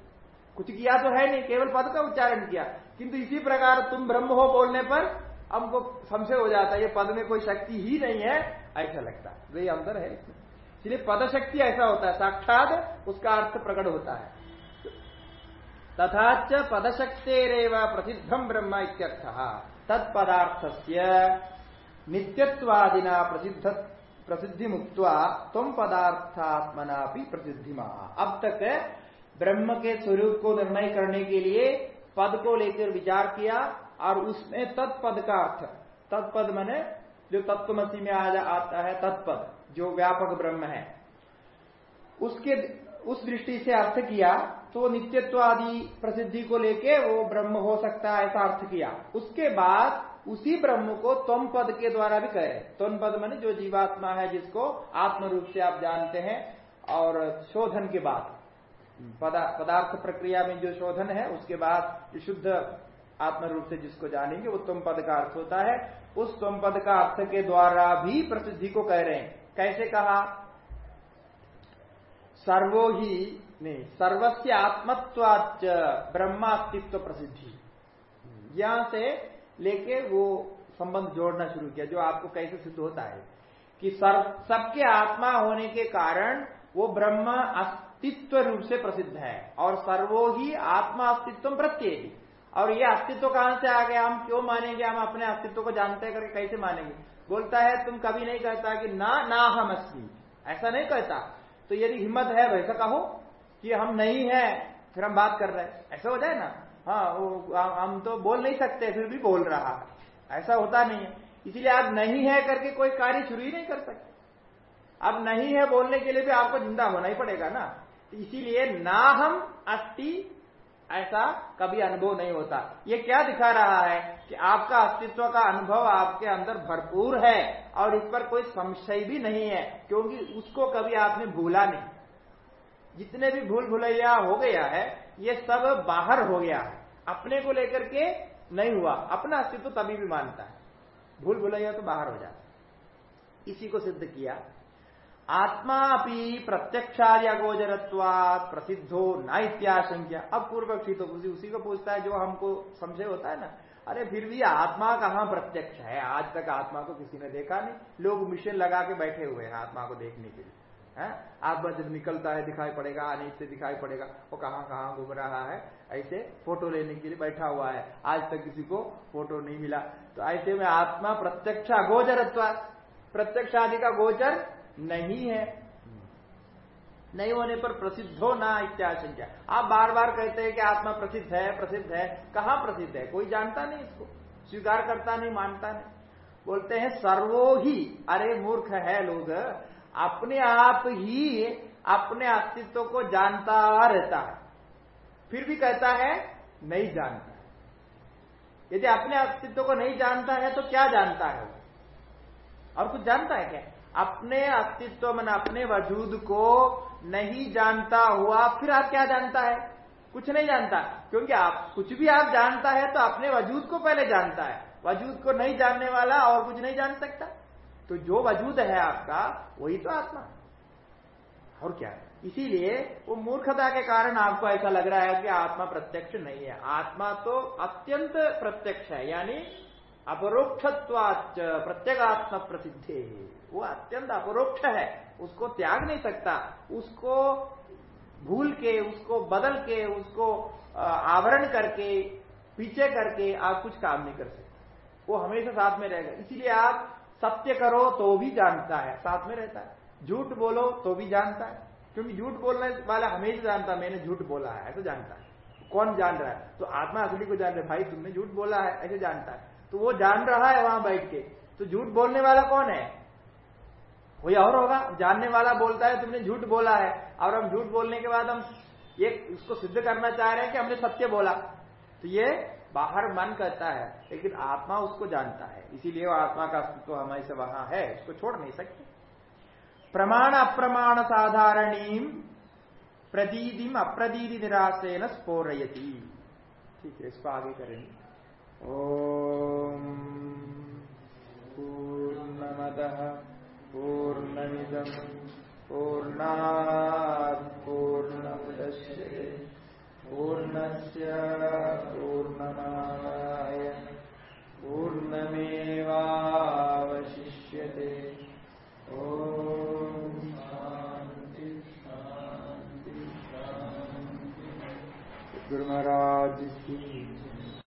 कुछ किया तो है नहीं, केवल पद का उच्चारण किया। किंतु इसी प्रकार तुम ब्रह्म हो बोलने पर हमको संशय हो जाता है, ये पद में कोई शक्ति ही नहीं है, ऐसा लगता है। वही अंतर है इसमें। इसलिए पद शक्ति ऐसा होता है, साक्षात उसका अर्थ प्रकट होता है। तथा च पदशक्तेरव प्रसिद्धम ब्रह्म इत्यर्थ। तत्पदार्थ से नित्यत्वादिना प्रसिद्ध प्रसिद्धि मुक्त तुम पदार्थात्मना भी प्रसिद्धि अब तक ब्रह्म के स्वरूप को निर्णय करने के लिए पद को लेकर विचार किया और उसमें तत्पद का अर्थ। तत्पद मैंने जो तत्वमसी में आता है तत्पद, जो व्यापक ब्रह्म है। उसके उस दृष्टि से अर्थ किया तो नित्यत्व आदि प्रसिद्धि को लेके वो ब्रह्म हो सकता है ऐसा अर्थ किया। उसके बाद उसी ब्रह्म को तम पद के द्वारा भी कहे। तम पद मैंने जो जीवात्मा है जिसको आत्म रूप से आप जानते हैं और शोधन के बाद। पदा, पदार्थ प्रक्रिया में जो शोधन है उसके बाद शुद्ध आत्म रूप से जिसको जानेंगे वो तुम पद का अर्थ होता है। उस तुम पद का अर्थ के द्वारा भी प्रसिद्धि को कह रहे हैं। कैसे कहा? सर्वो ही नहीं, सर्वस्य आत्मत्वाच ब्रह्मास्तित्व प्रसिद्धि। यहाँ से लेके वो संबंध जोड़ना शुरू किया, जो आपको कैसे सिद्ध होता है कि सबके आत्मा होने के कारण वो ब्रह्म अस्तित्व रूप से प्रसिद्ध है, और सर्वो ही आत्मा अस्तित्व प्रत्येक। और ये अस्तित्व कहाँ से आ गया? हम क्यों मानेंगे? हम अपने अस्तित्व को जानते करके कैसे मानेंगे? बोलता है, तुम कभी नहीं कहता कि ना ना हम अस्मी ऐसा नहीं कहता। तो यदि हिम्मत है, वैसा कहो। कि हम नहीं है, फिर हम बात कर रहे हैं। ऐसा हो जाए ना? हाँ वो, हम तो बोल नहीं सकते, फिर भी बोल रहा। है ऐसा होता नहीं है। इसीलिए आप नहीं है करके कोई कार्य शुरू ही नहीं कर सकते। अब नहीं है बोलने के लिए भी आपको ज़िंदा होना ही पड़ेगा ना? इसीलिए ना हम अस्थि, ऐसा कभी अनुभव नहीं होता। ये क्या दिखा रहा है कि आपका अस्तित्व का अनुभव आपके अंदर भरपूर है और इस पर कोई संशय भी नहीं है, क्योंकि उसको कभी आपने भूला नहीं। जितने भी भूल भुलैया हो गया है ये सब बाहर हो गया है। अपने को लेकर के नहीं हुआ। अपना अस्तित्व तो तभी भी मानता है। भूल भुलैया तो बाहर हो जाता है। इसी को सिद्ध किया। आत्मा भी प्रत्यक्षादि अगोचरत्वात प्रसिद्धो न इत्याशंक्या अब पूर्व पक्षी तो उसी, उसी को पूछता है जो हमको संशय होता है ना। अरे फिर भी आत्मा कहाँ प्रत्यक्ष है? आज तक आत्मा को किसी ने देखा नहीं। लोग मिशन लगा के बैठे हुए हैं आत्मा को देखने के लिए। है? आत्मा जब निकलता है, दिखाई पड़ेगा, आने से दिखाई पड़ेगा, वो कहाँ कहाँ घूम रहा है? ऐसे फ़ोटो लेने के लिए बैठा हुआ है। आज तक किसी को फ़ोटो नहीं मिला। तो ऐसे में आत्मा प्रत्यक्ष अगोचरत्व प्रत्यक्ष आदि का गोचर नहीं है। नहीं होने पर प्रसिद्ध हो ना इत्याशंका। आप बार बार कहते हैं कि आत्मा प्रसिद्ध है प्रसिद्ध है। कहाँ प्रसिद्ध है? कोई जानता नहीं इसको। स्वीकार करता नहीं, मानता नहीं। बोलते हैं सर्वो ही। अरे मूर्ख है लोग। अपने आप ही अपने अस्तित्व को जानता रहता है। फिर भी कहता है, नहीं जानता। यदि अपने अस्तित्व को नहीं जानता है तो क्या जानता है और कुछ जानता है क्या? अपने अस्तित्व मन अपने वजूद को नहीं जानता हुआ फिर आप क्या जानता है? कुछ नहीं जानता। क्योंकि आप, कुछ भी आप जानता है तो अपने वजूद को पहले जानता है। वजूद को नहीं जानने वाला और कुछ नहीं जान सकता। तो जो वजूद है आपका, वही तो आत्मा और क्या इसीलिए वो मूर्खता के कारण आपको ऐसा लग रहा है कि आत्मा प्रत्यक्ष नहीं है। आत्मा तो अत्यंत प्रत्यक्ष है, यानी अपरोक्षत्वाच प्रत्येगात्म प्रसिद्धि वो अत्यंत अपरोक्ष है। उसको त्याग नहीं सकता। उसको भूल के, उसको बदल के, उसको आवरण करके, पीछे करके आप कुछ काम नहीं कर सकते। वो हमेशा साथ में रहेगा। इसीलिए आप सत्य करो तो भी जानता है, साथ में रहता है। झूठ बोलो तो भी जानता है, क्योंकि झूठ बोलने वाला हमेशा जानता मैंने झूठ बोला है, ऐसा जानता है। कौन जान रहा है? तो आत्मा असली को जान रहा है, भाई तुमने झूठ बोला है, ऐसे जानता है। तो वो जान रहा है वहाँ बैठ के। तो झूठ बोलने वाला कौन है? कोई और होगा। जानने वाला बोलता है, तुमने झूठ बोला है। और हम झूठ बोलने के बाद हम ये, उसको सिद्ध करना चाह रहे हैं कि हमने सत्य बोला। तो ये बाहर मन कहता है, लेकिन आत्मा उसको जानता है। इसीलिए वो आत्मा का अस्तित्व हमारे से वहाँ है उसको छोड़ नहीं सकते। प्रमाण अप्रमाण साधारणी प्रदीदिम अप्रदीदि निराशेन स्पोरयती ठीक है, इसको आगे करेंगे। ओम पूर्णमदः पूर्णमिदम्, पूर्णात् पूर्णमुदश्यते पूर्णस्य पूर्णमादाय पूर्णमेवावशिष्यते। ॐ शान्ति की